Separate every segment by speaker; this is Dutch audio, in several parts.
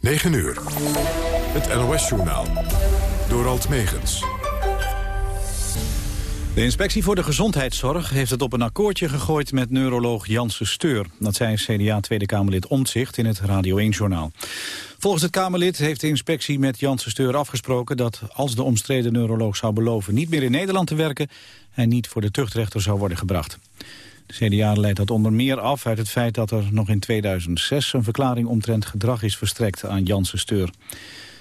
Speaker 1: 9 uur. Het NOS-journaal. Door Alt Megens.
Speaker 2: De inspectie voor de gezondheidszorg heeft het op een akkoordje gegooid met neuroloog Janssen Steur. Dat zei CDA Tweede Kamerlid Omtzigt in het Radio 1-journaal. Volgens het Kamerlid heeft de inspectie met Janssen Steur afgesproken dat als de omstreden neuroloog zou beloven niet meer in Nederland te werken, hij niet voor de tuchtrechter zou worden gebracht. CDA leidt dat onder meer af uit het feit dat er nog in 2006 een verklaring omtrent gedrag is verstrekt aan Janssen Steur.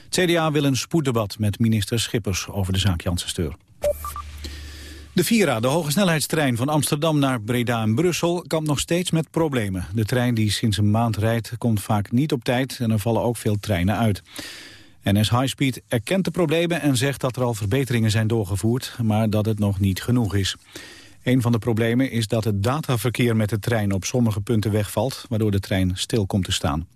Speaker 2: Het CDA wil een spoeddebat met minister Schippers over de zaak Janssen Steur. De Vira, de hogesnelheidstrein van Amsterdam naar Breda en Brussel, kampt nog steeds met problemen. De trein die sinds een maand rijdt komt vaak niet op tijd en er vallen ook veel treinen uit. NS Highspeed erkent de problemen en zegt dat er al verbeteringen zijn doorgevoerd, maar dat het nog niet genoeg is. Een van de problemen is dat het dataverkeer met de trein op sommige punten wegvalt, waardoor de trein stil komt te staan.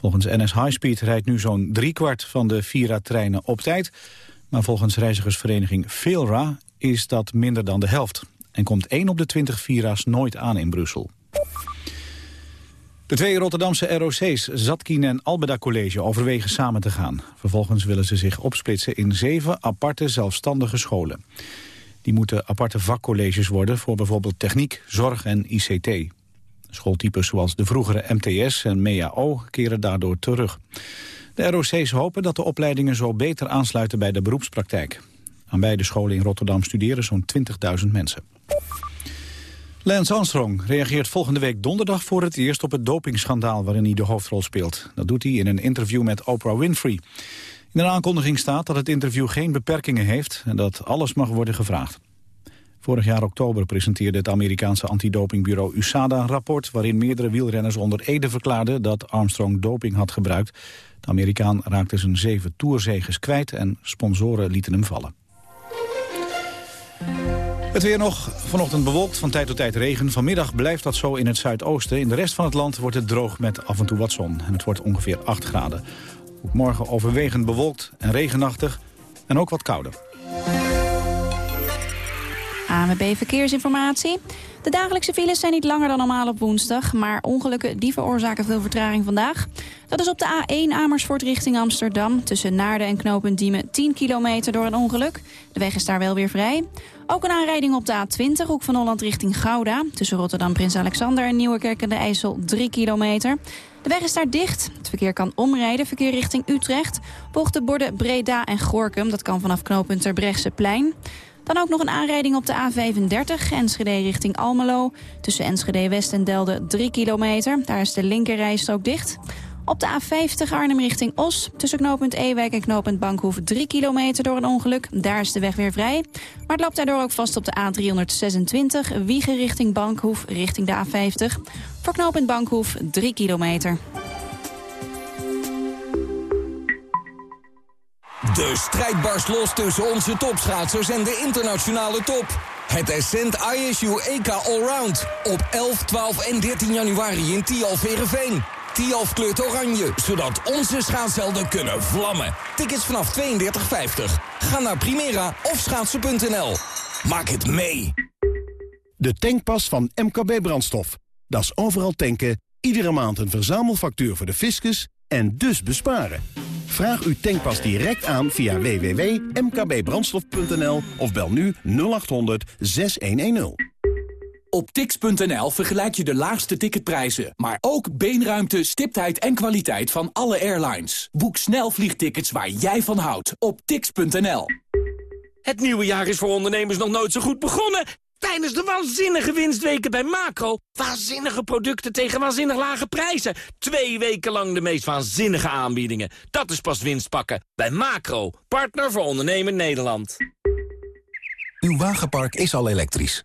Speaker 2: Volgens NS Highspeed rijdt nu zo'n driekwart van de Vira-treinen op tijd, maar volgens reizigersvereniging Veelra is dat minder dan de helft. En komt 1 op de 20 Vira's nooit aan in Brussel. De twee Rotterdamse ROC's, Zatkin en Albeda College, overwegen samen te gaan. Vervolgens willen ze zich opsplitsen in zeven aparte zelfstandige scholen. Die moeten aparte vakcolleges worden voor bijvoorbeeld techniek, zorg en ICT. Schooltypes zoals de vroegere MTS en MEAO keren daardoor terug. De ROC's hopen dat de opleidingen zo beter aansluiten bij de beroepspraktijk. Aan beide scholen in Rotterdam studeren zo'n 20.000 mensen. Lance Armstrong reageert volgende week donderdag voor het eerst op het dopingschandaal waarin hij de hoofdrol speelt. Dat doet hij in een interview met Oprah Winfrey. In een aankondiging staat dat het interview geen beperkingen heeft en dat alles mag worden gevraagd. Vorig jaar oktober presenteerde het Amerikaanse antidopingbureau USADA een rapport... waarin meerdere wielrenners onder Ede verklaarden dat Armstrong doping had gebruikt. De Amerikaan raakte zijn zeven toerzeges kwijt en sponsoren lieten hem vallen. Het weer nog. Vanochtend bewolkt, van tijd tot tijd regen. Vanmiddag blijft dat zo in het zuidoosten. In de rest van het land wordt het droog met af en toe wat zon. En het wordt ongeveer 8 graden. Morgen overwegend bewolkt en regenachtig en ook wat kouder.
Speaker 3: AMB Verkeersinformatie. De dagelijkse files zijn niet langer dan normaal op woensdag... maar ongelukken die veroorzaken veel vertraging vandaag. Dat is op de A1 Amersfoort richting Amsterdam... tussen Naarden en Knopend Diemen 10 kilometer door een ongeluk. De weg is daar wel weer vrij. Ook een aanrijding op de A20, hoek van Holland richting Gouda... tussen Rotterdam Prins Alexander en Nieuwekerk en de IJssel 3 kilometer. De weg is daar dicht. Het verkeer kan omrijden, verkeer richting Utrecht. Volgt de borden Breda en Gorkum, dat kan vanaf knooppunt Terbrechtseplein. Dan ook nog een aanrijding op de A35, Enschede richting Almelo. Tussen Enschede West en Delden 3 kilometer. Daar is de linkerrijstrook dicht. Op de A50 Arnhem richting Os. Tussen knooppunt Ewijk en knooppunt Bankhoef 3 kilometer door een ongeluk. Daar is de weg weer vrij. Maar het loopt daardoor ook vast op de A326. Wiegen richting Bankhoef richting de A50. Voor knooppunt Bankhoef 3 kilometer.
Speaker 4: De strijd barst los tussen onze topschaatsers en de internationale top. Het Ascent ISU EK Allround. Op 11, 12 en 13 januari in Tialf Verenveen. Tialf kleurt oranje, zodat onze schaatshelden kunnen vlammen. Tickets vanaf 32,50. Ga naar Primera of schaatsen.nl. Maak het mee.
Speaker 5: De tankpas van MKB Brandstof. Dat is overal tanken, iedere maand een verzamelfactuur voor de fiscus en dus besparen. Vraag uw tankpas direct aan via www.mkbbrandstof.nl of bel nu 0800 6110.
Speaker 6: Op tix.nl vergelijk je de laagste ticketprijzen, maar ook beenruimte, stiptheid en kwaliteit van alle airlines. Boek snel vliegtickets waar jij van houdt op tix.nl.
Speaker 7: Het nieuwe jaar is voor ondernemers nog nooit zo goed begonnen. Tijdens de waanzinnige winstweken bij Macro. Waanzinnige producten tegen waanzinnig lage prijzen. Twee weken lang de meest waanzinnige aanbiedingen. Dat is pas winst pakken. Bij Macro, partner voor ondernemen Nederland.
Speaker 8: Uw wagenpark is al elektrisch.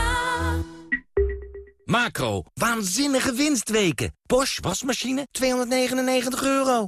Speaker 7: Macro, waanzinnige winstweken. Bosch wasmachine, 299 euro.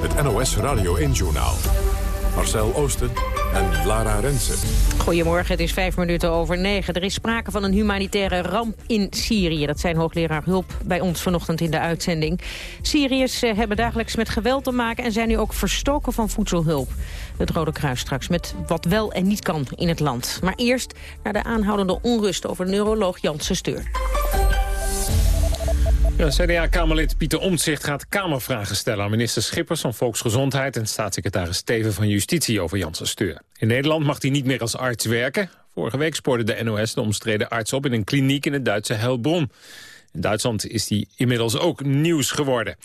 Speaker 1: Het NOS Radio 1-journaal. Marcel Oosten en Lara Rensen.
Speaker 9: Goedemorgen, het is vijf minuten over negen. Er is sprake van een humanitaire ramp in Syrië. Dat zijn hoogleraar hulp bij ons vanochtend in de uitzending. Syriërs eh, hebben dagelijks met geweld te maken... en zijn nu ook verstoken van voedselhulp. Het Rode Kruis straks met wat wel en niet kan in het land. Maar eerst naar de aanhoudende onrust over neuroloog Janssen Steur.
Speaker 10: CDA-Kamerlid Pieter Omtzigt gaat Kamervragen stellen aan minister Schippers van Volksgezondheid en staatssecretaris Steven van Justitie over Janssen Steur. In Nederland mag hij niet meer als arts werken. Vorige week spoorde de NOS de omstreden arts op in een kliniek in het Duitse Heilbronn. In Duitsland is hij inmiddels ook nieuws geworden.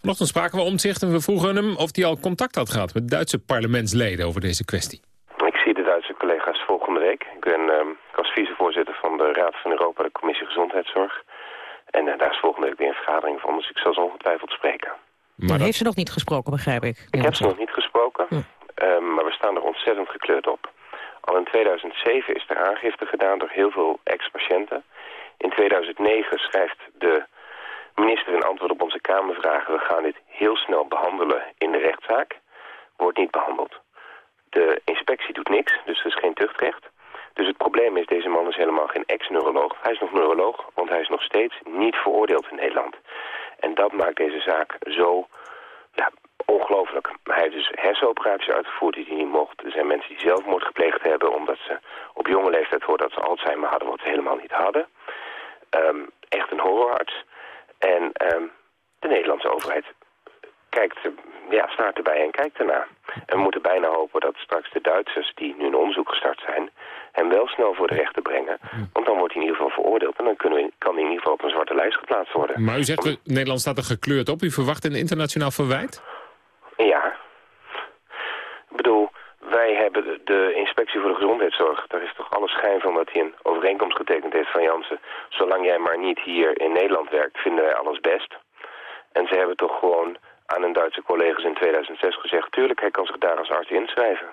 Speaker 10: Vanochtend spraken we Omtzigt en we vroegen hem of hij al contact had gehad met Duitse parlementsleden over deze kwestie.
Speaker 11: Ik zie de Duitse collega's volgende week. Ik ben uh, als vicevoorzitter van de Raad van Europa, de Commissie Gezondheidszorg. En uh, daar is volgende week weer een vergadering van, dus ik zal ze ongetwijfeld spreken.
Speaker 9: Maar dat... heeft ze nog niet gesproken, begrijp ik.
Speaker 11: Ik heb ze nog niet gesproken, hm. uh, maar we staan er ontzettend gekleurd op. Al in 2007 is er aangifte gedaan door heel veel ex-patiënten. In 2009 schrijft de minister in antwoord op onze Kamervragen... we gaan dit heel snel behandelen in de rechtszaak. Wordt niet behandeld. De inspectie doet niks, dus er is geen tuchtrecht. Dus het probleem is, deze man is helemaal geen ex-neuroloog. Hij is nog neuroloog, want hij is nog steeds niet veroordeeld in Nederland. En dat maakt deze zaak zo ja, ongelooflijk. Hij heeft dus hersenoperaties uitgevoerd die hij niet mocht. Er zijn mensen die zelfmoord gepleegd hebben omdat ze op jonge leeftijd hoorden dat ze Alzheimer hadden, wat ze helemaal niet hadden. Um, echt een horrorarts. En um, de Nederlandse overheid kijkt, ja, staat erbij en kijkt ernaar. En we moeten bijna hopen dat straks de Duitsers, die nu een onderzoek gestart zijn, hem wel snel voor de rechter brengen. Want dan wordt hij in ieder geval veroordeeld en dan kunnen we, kan hij in ieder geval op een zwarte lijst geplaatst worden.
Speaker 10: Maar u zegt, Om... Nederland staat er gekleurd op. U verwacht een internationaal verwijt?
Speaker 11: Ja. Ik bedoel, wij hebben de, de, inspectie voor de gezondheidszorg. Daar is toch alle schijn van dat hij een overeenkomst getekend heeft van Jansen. Zolang jij maar niet hier in Nederland werkt, vinden wij alles best. En ze hebben toch gewoon aan hun Duitse collega's in 2006 gezegd... tuurlijk, hij kan zich daar als arts inschrijven.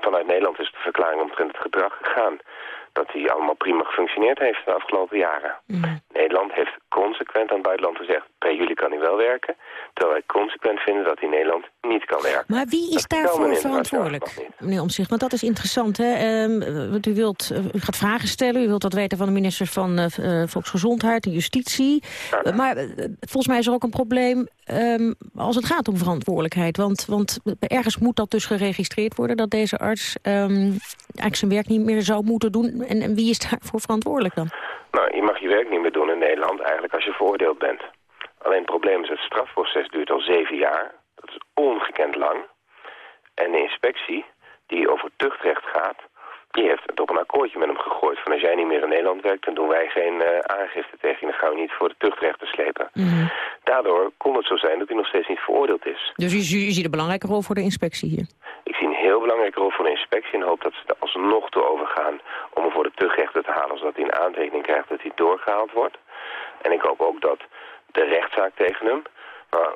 Speaker 11: Vanuit Nederland is de verklaring omtrent het gedrag gegaan... dat hij allemaal prima gefunctioneerd heeft de afgelopen jaren. Mm. Nederland heeft consequent aan het buitenland gezegd... bij jullie kan hij wel werken... terwijl wij consequent vinden dat hij in Nederland niet kan werken.
Speaker 9: Maar wie is dat daarvoor verantwoordelijk, meneer Omtzigt? Want dat is interessant, hè? Uh, want u, wilt, uh, u gaat vragen stellen, u wilt dat weten van de minister van uh, Volksgezondheid en Justitie. Ja. maar volgens mij is er ook een probleem um, als het gaat om verantwoordelijkheid. Want, want ergens moet dat dus geregistreerd worden... dat deze arts um, eigenlijk zijn werk niet meer zou moeten doen. En, en wie is daarvoor verantwoordelijk dan?
Speaker 11: Nou, je mag je werk niet meer doen in Nederland eigenlijk als je veroordeeld bent. Alleen het probleem is, het strafproces duurt al zeven jaar. Dat is ongekend lang. En de inspectie, die over tuchtrecht gaat... die heeft het op een akkoordje met hem gegooid... van als jij niet meer in Nederland werkt... dan doen wij geen uh, aangifte tegen je... dan gaan we niet voor de tuchtrechter slepen. Mm -hmm. Daardoor kon het zo zijn dat hij nog steeds niet veroordeeld is.
Speaker 9: Dus u, u ziet een belangrijke rol voor de inspectie hier?
Speaker 11: Ik zie een heel belangrijke rol voor de inspectie... en hoop dat ze er alsnog toe overgaan om voor de tuchtrechter te halen... zodat hij een aantekening krijgt dat hij doorgehaald wordt. En ik hoop ook dat de rechtszaak tegen hem...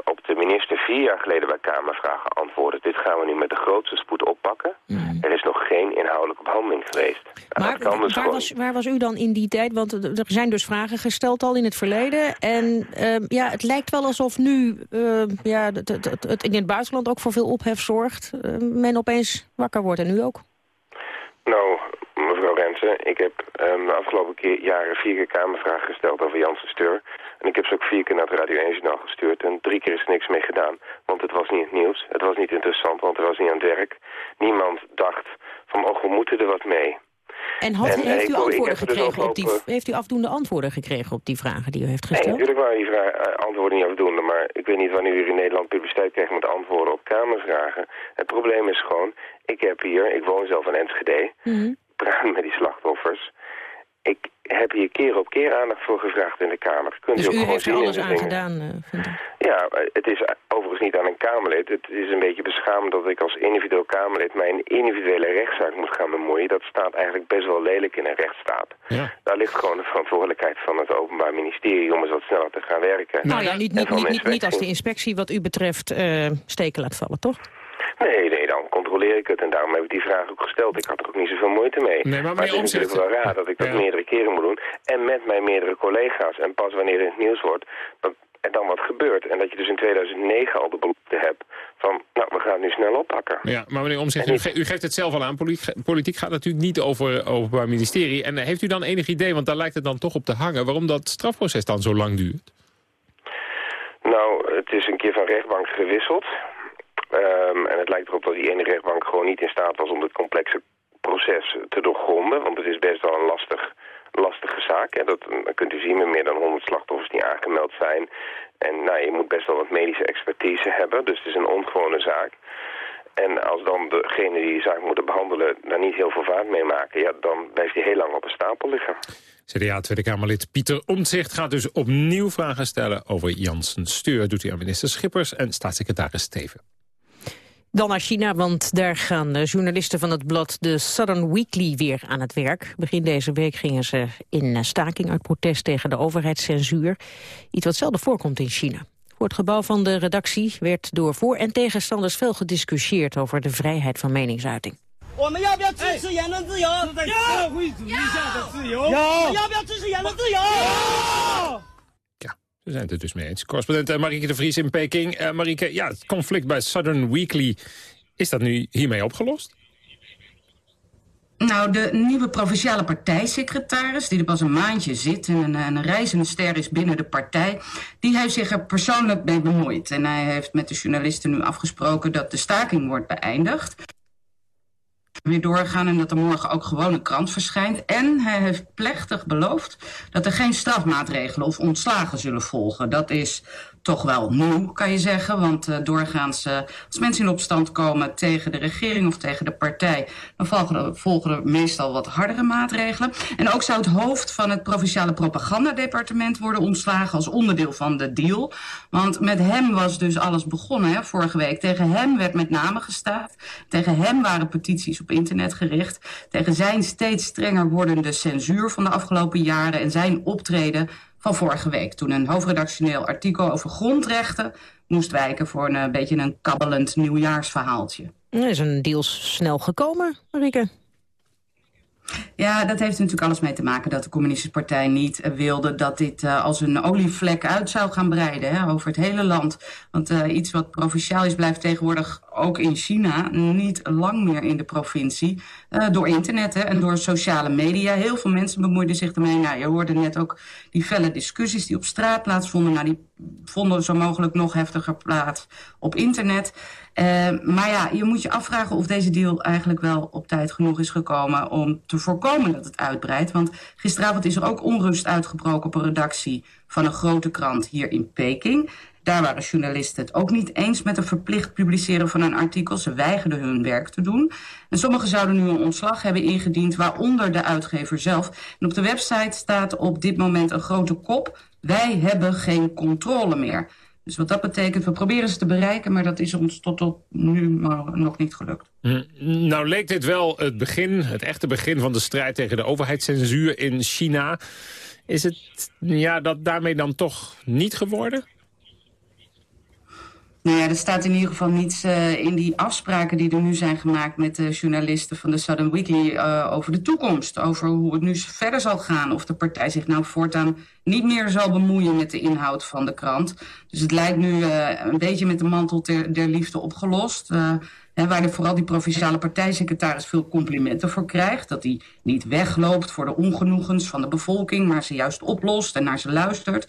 Speaker 11: Op de minister vier jaar geleden bij Kamervragen antwoordde... dit gaan we nu met de grootste spoed oppakken. Mm. Er is nog geen inhoudelijke behandeling geweest.
Speaker 9: Maar dus waar, was, waar, was, u dan in die tijd? Want er zijn dus vragen gesteld al in het verleden. En uh, ja, het lijkt wel alsof nu uh, ja, het, het, het, het, in het buitenland ook voor veel ophef zorgt. Uh, men opeens wakker wordt en nu ook.
Speaker 11: Nou, ik heb um, de afgelopen keer, jaren vier keer Kamervragen gesteld over Janssen Steur. En ik heb ze ook vier keer naar het Radio 1 Journaal gestuurd. En drie keer is er niks mee gedaan. Want het was niet het nieuws. Het was niet interessant, want het was niet aan het werk. Niemand dacht van, oh, we moeten er wat mee.
Speaker 9: En, had, en heeft, u antwoorden gekregen dus op die, heeft u afdoende antwoorden gekregen op die vragen die u heeft gesteld?
Speaker 11: Nee, natuurlijk waren die vragen, uh, antwoorden niet afdoende. Maar ik weet niet wanneer u in Nederland publiciteit krijgt met antwoorden op kamervragen. Het probleem is gewoon, ik heb hier, ik woon zelf in Enschede. Mm -hmm. Praat met die slachtoffers. ik heb hier keer op keer aandacht voor gevraagd in de Kamer. Kunt
Speaker 9: dus
Speaker 11: u, ook
Speaker 9: u
Speaker 11: gewoon
Speaker 9: heeft er alles aan
Speaker 11: dingen.
Speaker 9: gedaan, eh, vindt u?
Speaker 11: Ja, eh, het is overigens niet aan een Kamerlid. Het is een beetje beschamend dat ik als individueel Kamerlid mij in individuele rechtszaak moet gaan bemoeien. Dat staat eigenlijk best wel lelijk in een rechtsstaat.
Speaker 10: Ja.
Speaker 11: Daar ligt gewoon de verantwoordelijkheid van het Openbaar Ministerie om eens wat sneller te gaan werken.
Speaker 9: Nou ja, niet, niet, niet, niet, als de inspectie wat u betreft eh, steken laat vallen, toch?
Speaker 11: Nee, nee, dan controleer ik het. En daarom heb ik die vraag ook gesteld. Ik had er ook niet zoveel moeite mee.
Speaker 10: Nee, maar
Speaker 11: het is natuurlijk wel raar dat ik dat
Speaker 10: Ja.
Speaker 11: meerdere keren moet doen. En met mijn meerdere collega's. En pas wanneer het nieuws wordt, dat er dan wat gebeurt. En dat je dus in 2009 al de belofte hebt van, nou, we gaan het nu snel oppakken.
Speaker 10: Ja, maar meneer Omtzigt, u, ge- u geeft het zelf al aan. Politiek, politiek gaat natuurlijk niet over Openbaar Ministerie. En eh, heeft u dan enig idee, want daar lijkt het dan toch op te hangen... waarom dat strafproces dan zo lang duurt?
Speaker 11: Nou, het is een keer van rechtbank gewisseld. Ehm, en het lijkt erop dat die ene rechtbank gewoon niet in staat was om dit complexe proces te doorgronden. Want het is best wel een lastig, lastige zaak. En dat, kunt u zien met meer dan 100 slachtoffers die aangemeld zijn. En nou, je moet best wel wat medische expertise hebben. Dus het is een ongewone zaak. En als dan degene die die zaak moeten behandelen daar niet heel veel vaart mee maken... Ja, dan blijft die heel lang op een stapel liggen.
Speaker 10: CDA Tweede Kamerlid Pieter Omtzigt gaat dus opnieuw vragen stellen over Janssen Steur. Doet hij aan minister Schippers en staatssecretaris Steven.
Speaker 9: Dan naar China, want daar gaan de journalisten van het blad The Southern Weekly weer aan het werk. Begin deze week gingen ze in eh, staking uit protest tegen de overheidscensuur. Iets wat zelden voorkomt in China. Voor het gebouw van de redactie werd door voor- en tegenstanders veel gediscussieerd over de vrijheid van meningsuiting.
Speaker 12: 我
Speaker 10: ze zijn het er dus mee eens. Correspondent eh, Marieke de Vries in Peking. Uh, Marieke, ja, het conflict bij Southern Weekly, is dat nu hiermee opgelost?
Speaker 13: Nou, de nieuwe provinciale partijsecretaris, die er pas een maandje zit en een, een reizende ster is binnen de partij, die heeft zich er persoonlijk mee bemoeid. En hij heeft met de journalisten nu afgesproken dat de staking wordt beëindigd. Weer doorgaan en dat er morgen ook gewoon een krant verschijnt. En hij heeft plechtig beloofd dat er geen strafmaatregelen of ontslagen zullen volgen. Dat is toch wel nieuw, kan je zeggen. Want uh, doorgaans, uh, als mensen in opstand komen tegen de regering of tegen de partij... dan volgen er, volgen er meestal wat hardere maatregelen. En ook zou het hoofd van het provinciale propagandadepartement worden ontslagen... als onderdeel van de deal. Want met hem was dus alles begonnen, hè, vorige week. Tegen hem werd met name gestaafd. Tegen hem waren petities op internet gericht. Tegen zijn steeds strenger wordende censuur van de afgelopen jaren... en zijn optreden van vorige week. Toen een hoofdredactioneel artikel over grondrechten moest wijken voor een, een beetje een kabbelend nieuwjaarsverhaaltje.
Speaker 9: Er is een deal snel gekomen, Marieke.
Speaker 13: Ja, dat heeft natuurlijk alles mee te maken dat de Communistische Partij niet uh, wilde dat dit uh, als een olievlek uit zou gaan breiden hè, over het hele land. Want uh, iets wat provinciaal is blijft tegenwoordig ook in China niet lang meer in de provincie. door internet hè, en door sociale media. Heel veel mensen bemoeiden zich ermee. Nou, je hoorde net ook die felle discussies die op straat plaatsvonden. Nou, die vonden zo mogelijk nog heftiger plaats op internet. Uh, maar ja, je moet je afvragen of deze deal eigenlijk wel op tijd genoeg is gekomen om te voorkomen dat het uitbreidt. Want gisteravond is er ook onrust uitgebroken op een redactie van een grote krant hier in Peking. Daar waren journalisten het ook niet eens met een verplicht publiceren van een artikel. Ze weigerden hun werk te doen. En sommigen zouden nu een ontslag hebben ingediend, waaronder de uitgever zelf. En op de website staat op dit moment een grote kop. Wij hebben geen controle meer. Dus wat dat betekent, we proberen ze te bereiken... maar dat is ons tot op nu nog niet gelukt.
Speaker 10: Hm. Nou leek dit wel het begin, het echte begin van de strijd... tegen de overheidscensuur in China. Is het ja, dat daarmee dan toch niet geworden?
Speaker 13: Nou ja, er staat in ieder geval niets uh, in die afspraken die er nu zijn gemaakt... met de journalisten van de Southern Weekly uh, over de toekomst. Over hoe het nu verder zal gaan. Of de partij zich nou voortaan niet meer zal bemoeien met de inhoud van de krant. Dus het lijkt nu uh, een beetje met de mantel der liefde opgelost. En waar de, vooral die provinciale partijsecretaris veel complimenten voor krijgt. Dat hij niet wegloopt voor de ongenoegens van de bevolking... maar ze juist oplost en naar ze luistert.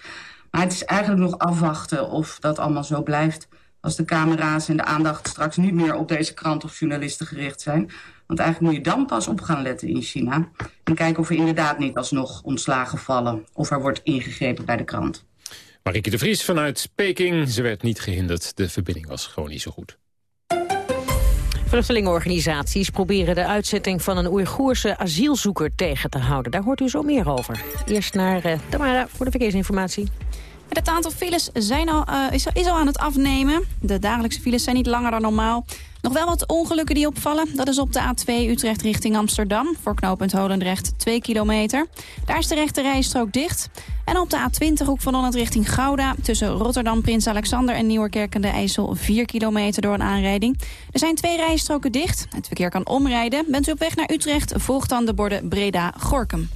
Speaker 13: Maar het is eigenlijk nog afwachten of dat allemaal zo blijft als de camera's en de aandacht straks niet meer op deze krant of journalisten gericht zijn. Want eigenlijk moet je dan pas op gaan letten in China. En kijken of er inderdaad niet alsnog ontslagen vallen. Of er wordt ingegrepen bij de krant.
Speaker 10: Marieke de Vries vanuit Peking. Ze werd niet gehinderd. De verbinding was gewoon niet zo goed.
Speaker 9: Vluchtelingenorganisaties proberen de uitzetting van een Oeigoerse asielzoeker tegen te houden. Daar hoort u zo meer over. Eerst naar uh, Tamara voor de verkeersinformatie.
Speaker 3: Het aantal files zijn al, uh, is, al aan het afnemen. De dagelijkse files zijn niet langer dan normaal. Nog wel wat ongelukken die opvallen. Dat is op de A2 Utrecht richting Amsterdam. Voor knooppunt Holendrecht 2 kilometer. Daar is de rechte rijstrook dicht. En op de A20 hoek van Holland richting Gouda. Tussen Rotterdam, Prins Alexander en Nieuwerkerk en de IJssel 4 kilometer door een aanrijding. Er zijn twee rijstroken dicht. Het verkeer kan omrijden. Bent u op weg naar Utrecht, volgt dan de borden Breda-Gorkum.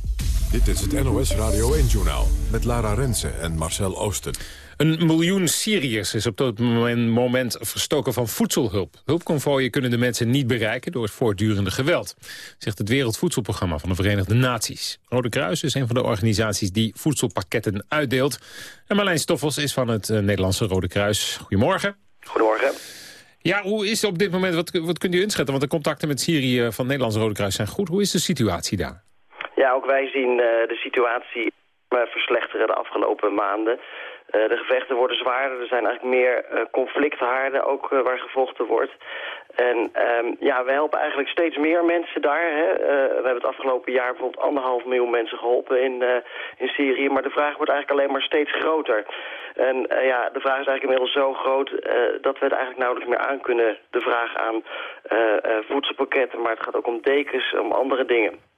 Speaker 1: Dit is het NOS Radio 1-journaal met Lara Rensen en Marcel Oosten.
Speaker 10: Een miljoen Syriërs is op dit moment verstoken van voedselhulp. Hulpconvooien kunnen de mensen niet bereiken door het voortdurende geweld, zegt het Wereldvoedselprogramma van de Verenigde Naties. Rode Kruis is een van de organisaties die voedselpakketten uitdeelt. En Marlijn Stoffels is van het eh, Nederlandse Rode Kruis. Goedemorgen.
Speaker 14: Goedemorgen.
Speaker 10: Ja, hoe is het op dit moment, wat, wat kunt u inschatten? Want de contacten met Syrië van het Nederlandse Rode Kruis zijn goed. Hoe is de situatie daar?
Speaker 14: Ja, ook wij zien uh, de situatie verslechteren de afgelopen maanden. Uh, de gevechten worden zwaarder, er zijn eigenlijk meer uh, conflicthaarden ook waar gevochten wordt. En um, ja, we helpen eigenlijk steeds meer mensen daar. Hè. we hebben het afgelopen jaar bijvoorbeeld anderhalf miljoen mensen geholpen in, in Syrië. Maar de vraag wordt eigenlijk alleen maar steeds groter. En ja, de vraag is eigenlijk inmiddels zo groot dat we het eigenlijk nauwelijks meer aan kunnen. De vraag aan voedselpakketten, maar het gaat ook om dekens, om andere dingen.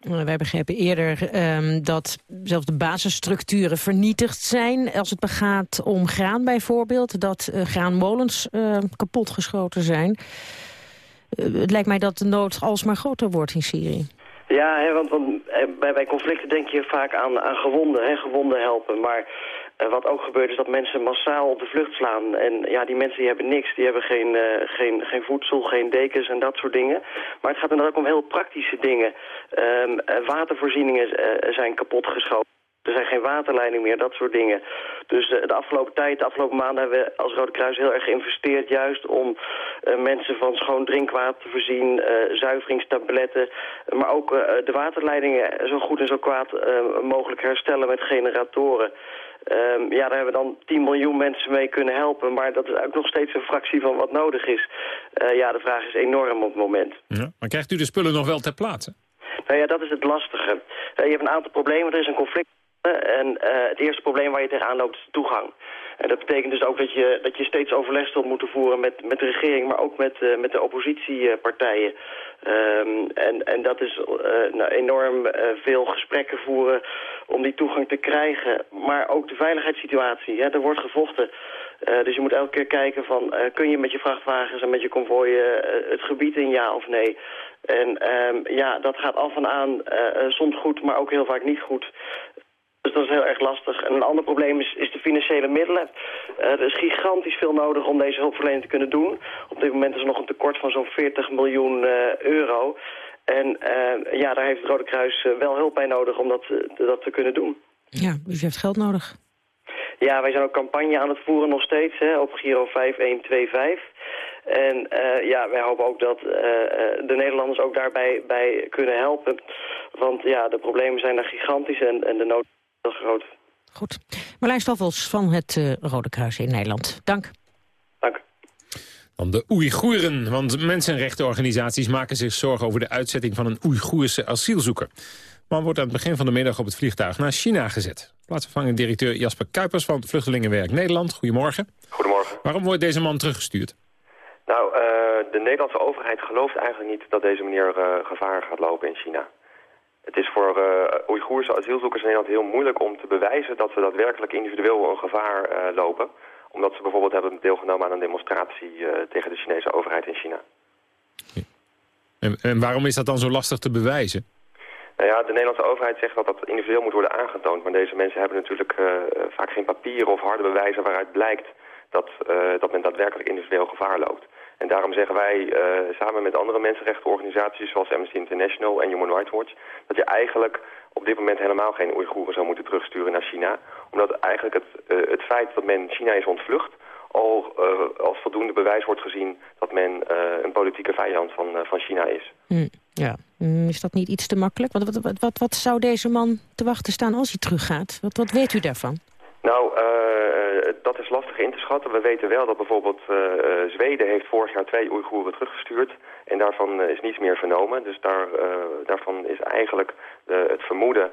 Speaker 9: Wij begrepen eerder um, dat zelfs de basisstructuren vernietigd zijn... als het gaat om graan bijvoorbeeld, dat uh, graanmolens uh, kapotgeschoten zijn. Uh, het lijkt mij dat de nood alsmaar groter wordt in Syrië.
Speaker 14: Ja, hè, want, want bij, bij conflicten denk je vaak aan, aan gewonden, hè, gewonden helpen. Maar wat ook gebeurt is dat mensen massaal op de vlucht slaan. En ja, die mensen die hebben niks. Die hebben geen, uh, geen, geen voedsel, geen dekens en dat soort dingen. Maar het gaat dan ook om heel praktische dingen. Um, watervoorzieningen zijn kapotgeschoten. Er zijn geen waterleidingen meer, dat soort dingen. Dus de, afgelopen tijd, de afgelopen maanden hebben we als Rode Kruis heel erg geïnvesteerd... juist om mensen van schoon drinkwater te voorzien, zuiveringstabletten... maar ook de waterleidingen zo goed en zo kwaad mogelijk herstellen met generatoren. Um, ja, daar hebben we dan 10 miljoen mensen mee kunnen helpen. Maar dat is ook nog steeds een fractie van wat nodig is. Uh, ja, de vraag is enorm op het moment.
Speaker 10: Ja, maar krijgt u de spullen nog wel ter plaatse?
Speaker 14: Nou ja, dat is het lastige. Uh, je hebt een aantal problemen. Er is een conflict. En uh, het eerste probleem waar je tegenaan loopt is de toegang. En dat betekent dus ook dat je, dat je steeds overleg zult moeten voeren met, met de regering, maar ook met, uh, met de oppositiepartijen. Um, en, en dat is uh, nou, enorm uh, veel gesprekken voeren om die toegang te krijgen. Maar ook de veiligheidssituatie. Hè, er wordt gevochten. Uh, dus je moet elke keer kijken van, kun je met je vrachtwagens en met je konvooien het gebied in, ja of nee? En um, ja, dat gaat af en aan, soms goed, maar ook heel vaak niet goed. Dus dat is heel erg lastig. En een ander probleem is, is de financiële middelen. Uh, er is gigantisch veel nodig om deze hulpverlening te kunnen doen. Op dit moment is er nog een tekort van zo'n 40 miljoen uh, euro. En uh, ja, daar heeft het Rode Kruis wel hulp bij nodig om dat, dat te kunnen doen.
Speaker 9: Ja, dus je hebt geld nodig.
Speaker 14: Ja, wij zijn ook campagne aan het voeren nog steeds hè, op Giro 5125. En uh, ja, wij hopen ook dat uh, de Nederlanders ook daarbij bij kunnen helpen. Want ja, de problemen zijn daar gigantisch en, en de nood heel groot.
Speaker 9: Goed. Marlijn Stoffels van het uh, Rode Kruis in Nederland. Dank.
Speaker 14: Dank.
Speaker 10: Dan de Oeigoeren, want mensenrechtenorganisaties maken zich zorgen over de uitzetting van een Oeigoerse asielzoeker. Man wordt aan het begin van de middag op het vliegtuig naar China gezet. Plaatsvervangend directeur Jasper Kuipers van Vluchtelingenwerk Nederland. Goedemorgen.
Speaker 15: Goedemorgen.
Speaker 10: Waarom wordt deze man teruggestuurd?
Speaker 15: Nou, uh, de Nederlandse overheid gelooft eigenlijk niet dat deze meneer uh, gevaar gaat lopen in China. Het is voor uh, Oeigoerse asielzoekers in Nederland heel moeilijk om te bewijzen dat ze daadwerkelijk individueel een gevaar uh, lopen. Omdat ze bijvoorbeeld hebben deelgenomen aan een demonstratie uh, tegen de Chinese overheid in China.
Speaker 10: En, en, waarom is dat dan zo lastig te bewijzen?
Speaker 15: Nou ja, de Nederlandse overheid zegt dat dat individueel moet worden aangetoond. Maar deze mensen hebben natuurlijk vaak geen papieren of harde bewijzen waaruit blijkt dat, dat men daadwerkelijk individueel gevaar loopt. En daarom zeggen wij uh, samen met andere mensenrechtenorganisaties zoals Amnesty International en Human Rights Watch... dat je eigenlijk op dit moment helemaal geen Oeigoeren zou moeten terugsturen naar China. Omdat eigenlijk het, uh, het feit dat men China is ontvlucht al uh, als voldoende bewijs wordt gezien dat men een politieke vijand van, van China is.
Speaker 9: Mm, ja, mm, is dat niet iets te makkelijk? Wat, wat, wat, wat, zou deze man te wachten staan als hij teruggaat? Wat, wat weet u daarvan?
Speaker 15: Nou, dat is lastig in te We weten wel dat bijvoorbeeld Zweden heeft vorig jaar twee Oeigoeren teruggestuurd. En daarvan is niets meer vernomen. Dus daar, daarvan is eigenlijk het vermoeden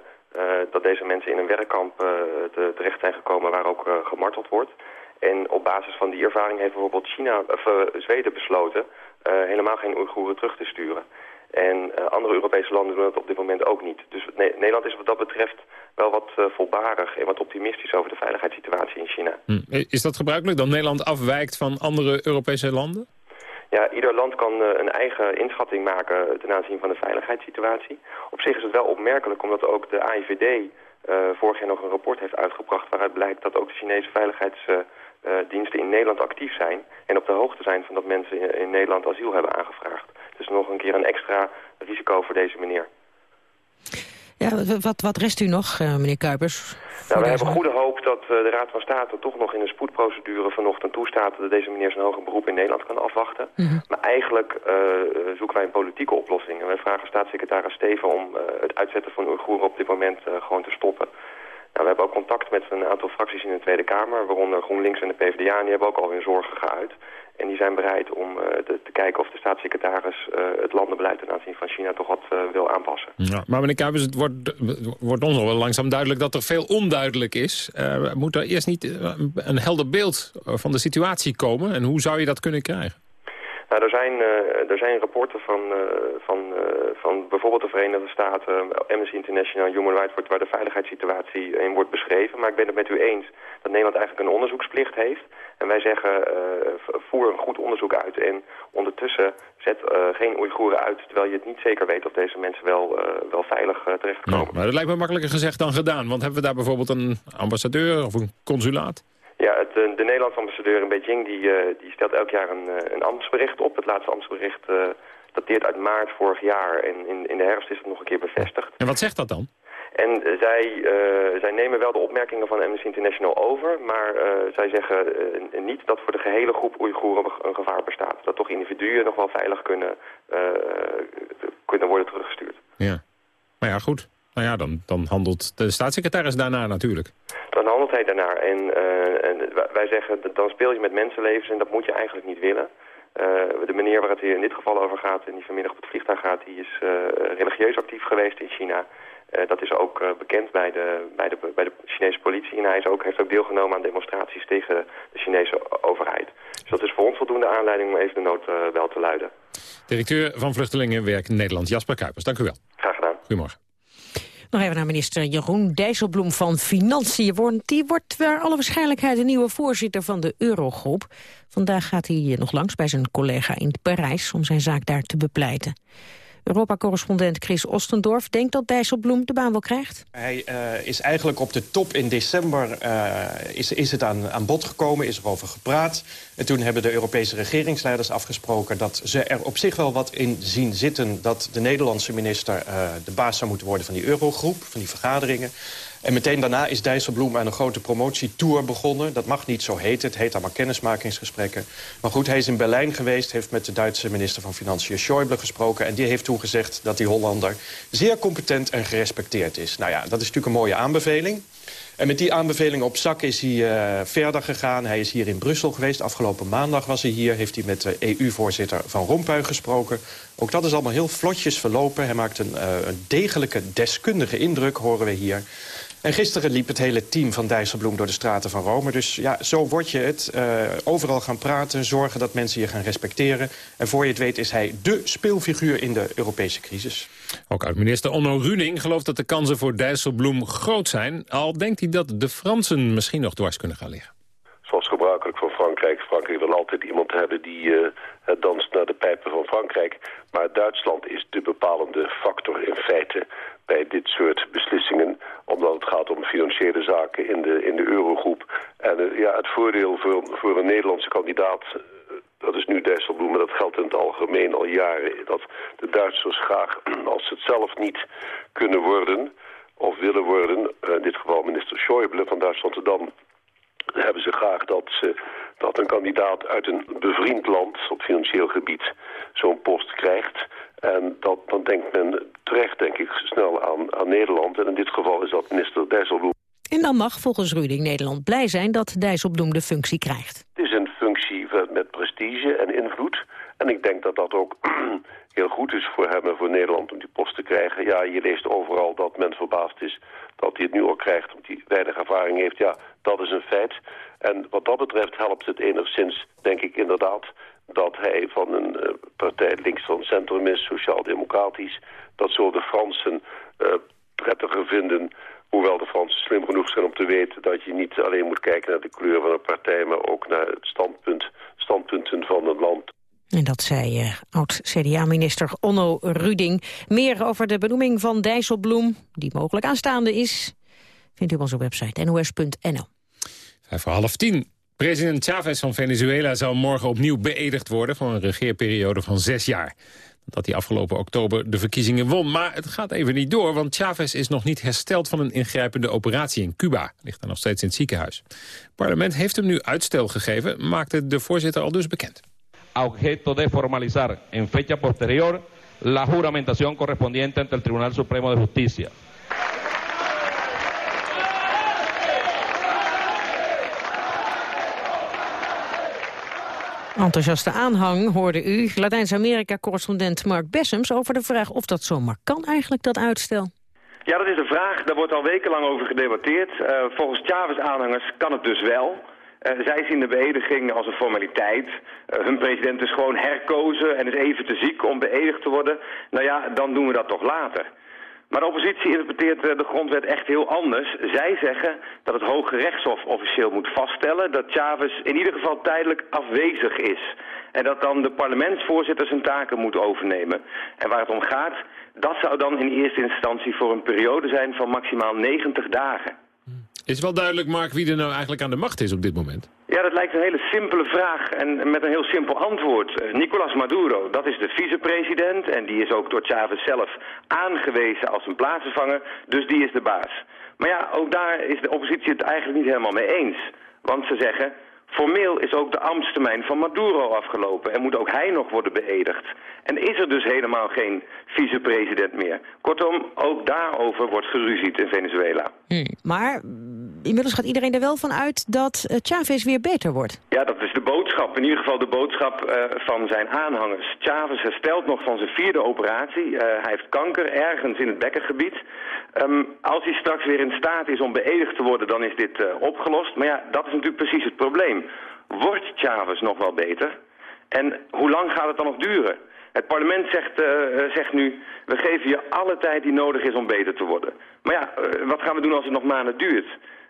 Speaker 15: dat deze mensen in een werkkamp te, terecht zijn gekomen waar ook gemarteld wordt. En op basis van die ervaring heeft bijvoorbeeld China, of, Zweden besloten helemaal geen Oeigoeren terug te sturen. En uh, andere Europese landen doen dat op dit moment ook niet. Dus Nederland is wat dat betreft wel wat uh, volbarig en wat optimistisch over de veiligheidssituatie in China.
Speaker 10: Hm. Is dat gebruikelijk dat Nederland afwijkt van andere Europese landen?
Speaker 15: Ja, ieder land kan uh, een eigen inschatting maken ten aanzien van de veiligheidssituatie. Op zich is het wel opmerkelijk omdat ook de AIVD vorig jaar nog een rapport heeft uitgebracht... waaruit blijkt dat ook de Chinese veiligheidsdiensten in Nederland actief zijn... en op de hoogte zijn van dat mensen in, in Nederland asiel hebben aangevraagd. Dus nog een keer een extra risico voor deze meneer.
Speaker 9: Ja, wat, wat rest u nog, uh, meneer Kuipers?
Speaker 15: Nou, wij hebben goede hoop dat uh, de Raad van State toch nog in een spoedprocedure vanochtend toestaat dat deze meneer zijn hoger beroep in Nederland kan afwachten. Mm -hmm. Maar eigenlijk uh, zoeken wij een politieke oplossing. En wij vragen staatssecretaris Steven om het uitzetten van Oeigoeren op dit moment gewoon te stoppen. Nou, we hebben ook contact met een aantal fracties in de Tweede Kamer, waaronder GroenLinks en de PvdA. En die hebben ook al hun zorgen geuit. En die zijn bereid om uh, te, te, kijken of de staatssecretaris uh, het landenbeleid ten aanzien van China toch wat uh, wil aanpassen.
Speaker 10: Ja, maar meneer Kuipers, het wordt, wordt ons al wel langzaam duidelijk dat er veel onduidelijk is. moet er eerst niet een helder beeld van de situatie komen? En hoe zou je dat kunnen krijgen?
Speaker 15: Nou, er zijn, uh, er zijn rapporten van, uh, van, uh, van bijvoorbeeld de Verenigde Staten, Amnesty International, Human Rights Watch, waar de veiligheidssituatie in wordt beschreven. Maar ik ben het met u eens dat Nederland eigenlijk een onderzoeksplicht heeft. En wij zeggen, voer een goed onderzoek uit en ondertussen zet geen Oeigoeren uit, terwijl je het niet zeker weet of deze mensen wel, wel veilig terechtkomen.
Speaker 10: Ja, maar dat lijkt me makkelijker gezegd dan gedaan, want hebben we daar bijvoorbeeld een ambassadeur of een consulaat?
Speaker 15: Ja, het, de Nederlandse ambassadeur in Beijing die, uh, die stelt elk jaar een, een ambtsbericht op. Het laatste ambtsbericht dateert uit maart vorig jaar en in, in de herfst is het nog een keer bevestigd.
Speaker 10: En wat zegt dat dan?
Speaker 15: En uh, zij, zij nemen wel de opmerkingen van Amnesty International over, maar zij zeggen niet dat voor de gehele groep Oeigoeren een gevaar bestaat. Dat toch individuen nog wel veilig kunnen, kunnen worden teruggestuurd.
Speaker 10: Ja, maar ja goed. Nou ja, dan, dan handelt de staatssecretaris daarna natuurlijk.
Speaker 15: Dan handelt hij daarnaar. En, uh, en wij zeggen, dan speel je met mensenlevens en dat moet je eigenlijk niet willen. Uh, de meneer waar het hier in dit geval over gaat en die vanmiddag op het vliegtuig gaat, die is uh, religieus actief geweest in China. dat is ook bekend bij de, bij, de, bij de Chinese politie. En hij is ook, heeft ook deelgenomen aan demonstraties tegen de Chinese overheid. Dus dat is voor ons voldoende aanleiding om even de nood wel te luiden.
Speaker 10: Directeur van Vluchtelingenwerk Nederland, Jasper Kuipers. Dank u wel.
Speaker 15: Graag gedaan.
Speaker 10: Goedemorgen.
Speaker 9: Nog even naar minister Jeroen Dijsselbloem van Financiën. Die wordt waar alle waarschijnlijkheid de nieuwe voorzitter van de Eurogroep. Vandaag gaat hij nog langs bij zijn collega in Parijs om zijn zaak daar te bepleiten. Europa-correspondent Chris Ostendorf denkt dat Dijsselbloem de baan wel krijgt.
Speaker 16: Hij uh, is eigenlijk op de top in december uh, is, is het aan, aan bod gekomen, is er over gepraat. En toen hebben de Europese regeringsleiders afgesproken... dat ze er op zich wel wat in zien zitten... dat de Nederlandse minister uh, de baas zou moeten worden van die Eurogroep, van die vergaderingen. En meteen daarna is Dijsselbloem aan een grote promotietour begonnen. Dat mag niet zo heten, het heet allemaal kennismakingsgesprekken. Maar goed, hij is in Berlijn geweest, heeft met de Duitse minister van Financiën Schäuble gesproken... en die heeft toegezegd dat die Hollander zeer competent en gerespecteerd is. Nou ja, dat is natuurlijk een mooie aanbeveling. En met die aanbeveling op zak is hij uh, verder gegaan. Hij is hier in Brussel geweest. Afgelopen maandag was hij hier. Heeft hij met de EU-voorzitter Van Rompuy gesproken. Ook dat is allemaal heel vlotjes verlopen. Hij maakt een, uh, een degelijke deskundige indruk, horen we hier. En gisteren liep het hele team van Dijsselbloem door de straten van Rome. Dus ja, zo word je het. Uh, overal gaan praten, zorgen dat mensen je gaan respecteren. En voor je het weet is hij dé speelfiguur in de Europese crisis.
Speaker 10: Ook oud-minister Onno Runing gelooft dat de kansen voor Dijsselbloem groot zijn. Al denkt hij dat de Fransen misschien nog dwars kunnen gaan liggen.
Speaker 17: Zoals gebruikelijk van Frankrijk. Frankrijk wil altijd iemand hebben die uh, danst naar de pijpen van Frankrijk. Maar Duitsland is de bepalende factor in feite bij dit soort beslissingen. Omdat het gaat om financiële zaken in de, in de eurogroep. En uh, ja, het voordeel voor, voor een Nederlandse kandidaat... Uh, dat is nu Dijsselbloem, maar dat geldt in het algemeen al jaren... dat de Duitsers graag, als ze het zelf niet kunnen worden... of willen worden, in dit geval minister Schäuble van Duitsland... dan hebben ze graag dat, ze, dat een kandidaat uit een bevriend land op financieel gebied zo'n post krijgt. En dat, dan denkt men terecht, denk ik, snel aan, aan Nederland. En in dit geval is dat minister Dijsselbloem.
Speaker 9: En dan mag volgens Ruding Nederland blij zijn dat Dijsselbloem de functie krijgt.
Speaker 17: Het is een functie met prestige en invloed. En ik denk dat dat ook heel goed is voor hem en voor Nederland om die post te krijgen. Ja, je leest overal dat men verbaasd is dat hij het nu al krijgt, omdat hij weinig ervaring heeft. Ja, dat is een feit. En wat dat betreft helpt het enigszins, denk ik inderdaad, dat hij van een uh, partij links van centrum is, sociaal-democratisch. Dat zo de Fransen uh, prettiger vinden, hoewel de Fransen slim genoeg zijn om te weten dat je niet alleen moet kijken naar de kleur van een partij, maar ook naar het standpunt, standpunten van een land.
Speaker 9: En dat zei uh, oud-CDA-minister Onno Ruding. Meer over de benoeming van Dijsselbloem, die mogelijk aanstaande is... vindt u op onze website nos.nl.
Speaker 10: Vijf voor half tien. President Chavez van Venezuela zou morgen opnieuw beëdigd worden... voor een regeerperiode van zes jaar. Dat hij afgelopen oktober de verkiezingen won. Maar het gaat even niet door, want Chavez is nog niet hersteld... van een ingrijpende operatie in Cuba. Ligt daar nog steeds in het ziekenhuis. Het parlement heeft hem nu uitstel gegeven... maakte de voorzitter al dus bekend
Speaker 18: a objeto de formalizar en fecha posterior la juramentación correspondiente ante el Tribunal Supremo de Justicia.
Speaker 9: Enthousiaste aanhang hoorde u. Latijns-Amerika-correspondent Mark Bessems over de vraag of dat zomaar kan eigenlijk, dat uitstel.
Speaker 19: Ja, dat is een vraag. Daar wordt al wekenlang over gedebatteerd. Uh, volgens Chavez-aanhangers kan het dus wel. Uh, zij zien de beëdiging als een formaliteit. Uh, hun president is gewoon herkozen en is even te ziek om beëdigd te worden. Nou ja, dan doen we dat toch later. Maar de oppositie interpreteert de grondwet echt heel anders. Zij zeggen dat het Hoge Rechtshof officieel moet vaststellen dat Chavez in ieder geval tijdelijk afwezig is. En dat dan de parlementsvoorzitter zijn taken moet overnemen. En waar het om gaat, dat zou dan in eerste instantie voor een periode zijn van maximaal 90 dagen.
Speaker 10: Is wel duidelijk, Mark, wie er nou eigenlijk aan de macht is op dit moment?
Speaker 19: Ja, dat lijkt een hele simpele vraag en met een heel simpel antwoord. Uh, Nicolás Maduro, dat is de vicepresident en die is ook door Chavez zelf aangewezen als een plaatsvervanger, dus die is de baas. Maar ja, ook daar is de oppositie het eigenlijk niet helemaal mee eens. Want ze zeggen, Formeel is ook de ambtstermijn van Maduro afgelopen en moet ook hij nog worden beëdigd. En is er dus helemaal geen vicepresident meer. Kortom, ook daarover wordt geruzied in Venezuela.
Speaker 9: Hmm, maar inmiddels gaat iedereen er wel van uit dat uh, Chavez weer beter wordt.
Speaker 19: Ja, dat is de boodschap. In ieder geval de boodschap uh, van zijn aanhangers. Chavez herstelt nog van zijn vierde operatie. Uh, hij heeft kanker ergens in het bekkengebied. Um, als hij straks weer in staat is om beëdigd te worden, dan is dit opgelost. Maar ja, dat is natuurlijk precies het probleem. Wordt Chavez nog wel beter? En hoe lang gaat het dan nog duren? Het parlement zegt, zegt nu, we geven je alle tijd die nodig is om beter te worden. Maar ja, wat gaan we doen als het nog maanden duurt?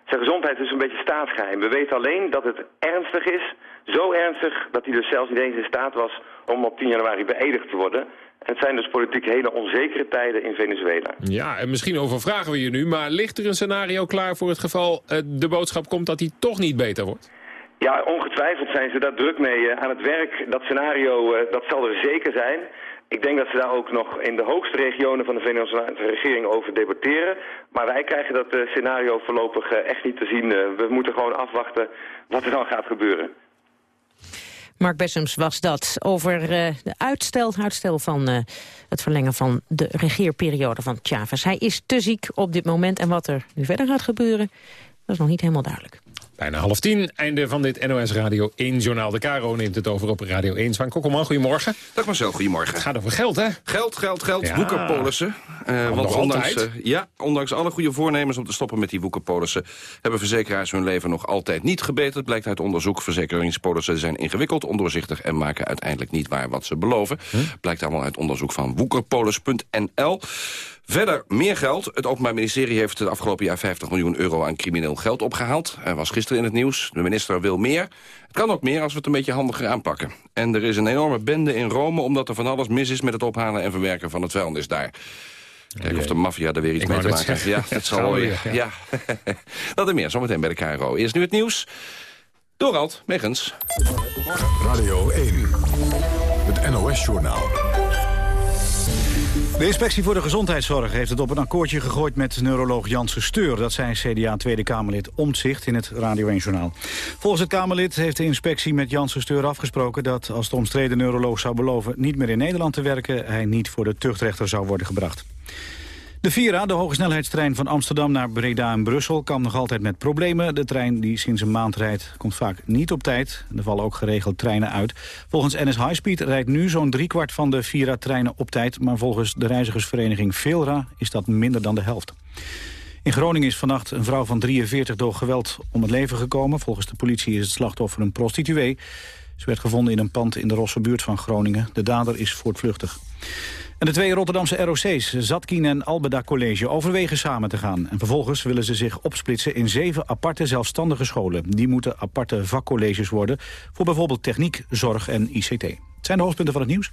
Speaker 19: Zijn gezondheid is een beetje staatsgeheim. We weten alleen dat het ernstig is, zo ernstig dat hij dus zelfs niet eens in staat was om op 10 januari beëdigd te worden. En het zijn dus politiek hele onzekere tijden in Venezuela.
Speaker 10: Ja, en misschien overvragen we je nu, maar ligt er een scenario klaar voor het geval de boodschap komt dat hij toch niet beter wordt?
Speaker 19: Ja, ongetwijfeld zijn ze daar druk mee aan het werk. Dat scenario, dat zal er zeker zijn. Ik denk dat ze daar ook nog in de hoogste regionen van de Venezolaanse regering over debatteren. Maar wij krijgen dat uh, scenario voorlopig uh, echt niet te zien. Uh, we moeten gewoon afwachten wat er dan gaat gebeuren.
Speaker 9: Mark Bessems was dat over de uitstel, uitstel van het verlengen van de regeerperiode van Chavez. Hij is te ziek op dit moment en wat er nu verder gaat gebeuren, dat is nog niet helemaal duidelijk.
Speaker 10: Bijna half tien, einde van dit NOS Radio 1 Journaal. De Caro neemt het over op Radio 1. Zwan Kokkelman, goedemorgen.
Speaker 20: Dag Marcel, goedemorgen.
Speaker 10: Het gaat over geld, hè?
Speaker 20: Geld, geld, geld. Ja. Woekerpolissen. Uh, want ondanks, uh, ja, ondanks alle goede voornemens om te stoppen met die woekerpolissen... hebben verzekeraars hun leven nog altijd niet gebeterd. Blijkt uit onderzoek. Verzekeringspolissen zijn ingewikkeld, ondoorzichtig... en maken uiteindelijk niet waar wat ze beloven. Huh? Blijkt allemaal uit onderzoek van woekerpolis.nl. Verder meer geld. Het Openbaar Ministerie heeft het afgelopen jaar 50 miljoen euro aan crimineel geld opgehaald. Hij was gisteren in het nieuws. De minister wil meer. Het kan ook meer als we het een beetje handiger aanpakken. En er is een enorme bende in Rome omdat er van alles mis is met het ophalen en verwerken van het vuilnis daar. Kijken of de maffia er weer iets mee te maken heeft. Ja, dat zal weer. Ja. dat en meer, zometeen bij de KRO. Eerst nu het nieuws. Dorald, Megens.
Speaker 1: Radio 1, het NOS-journaal.
Speaker 21: De inspectie voor de gezondheidszorg heeft het op een akkoordje gegooid met neuroloog Janssen Steur. Dat zei CDA Tweede Kamerlid Omtzigt in het Radio 1-journaal. Volgens het Kamerlid heeft de inspectie met Janssen Steur afgesproken... dat als de omstreden neuroloog zou beloven niet meer in Nederland te werken... hij niet voor de tuchtrechter zou worden gebracht. De Vira, de hogesnelheidstrein van Amsterdam naar Breda en Brussel... kan nog altijd met problemen. De trein die sinds een maand rijdt komt vaak niet op tijd. Er vallen ook geregeld treinen uit. Volgens NS Highspeed rijdt nu zo'n driekwart van de Vira-treinen op tijd... maar volgens de reizigersvereniging Veelra is dat minder dan de helft. In Groningen is vannacht een vrouw van 43 door geweld om het leven gekomen. Volgens de politie is het slachtoffer een prostituee. Ze werd gevonden in een pand in de Rosse buurt van Groningen. De dader is voortvluchtig. En de twee Rotterdamse ROC's, Zatkin en Albeda College, overwegen samen te gaan. En vervolgens willen ze zich opsplitsen in zeven aparte zelfstandige scholen. Die moeten aparte vakcolleges worden voor bijvoorbeeld techniek, zorg en ICT. Het zijn de hoofdpunten van het nieuws.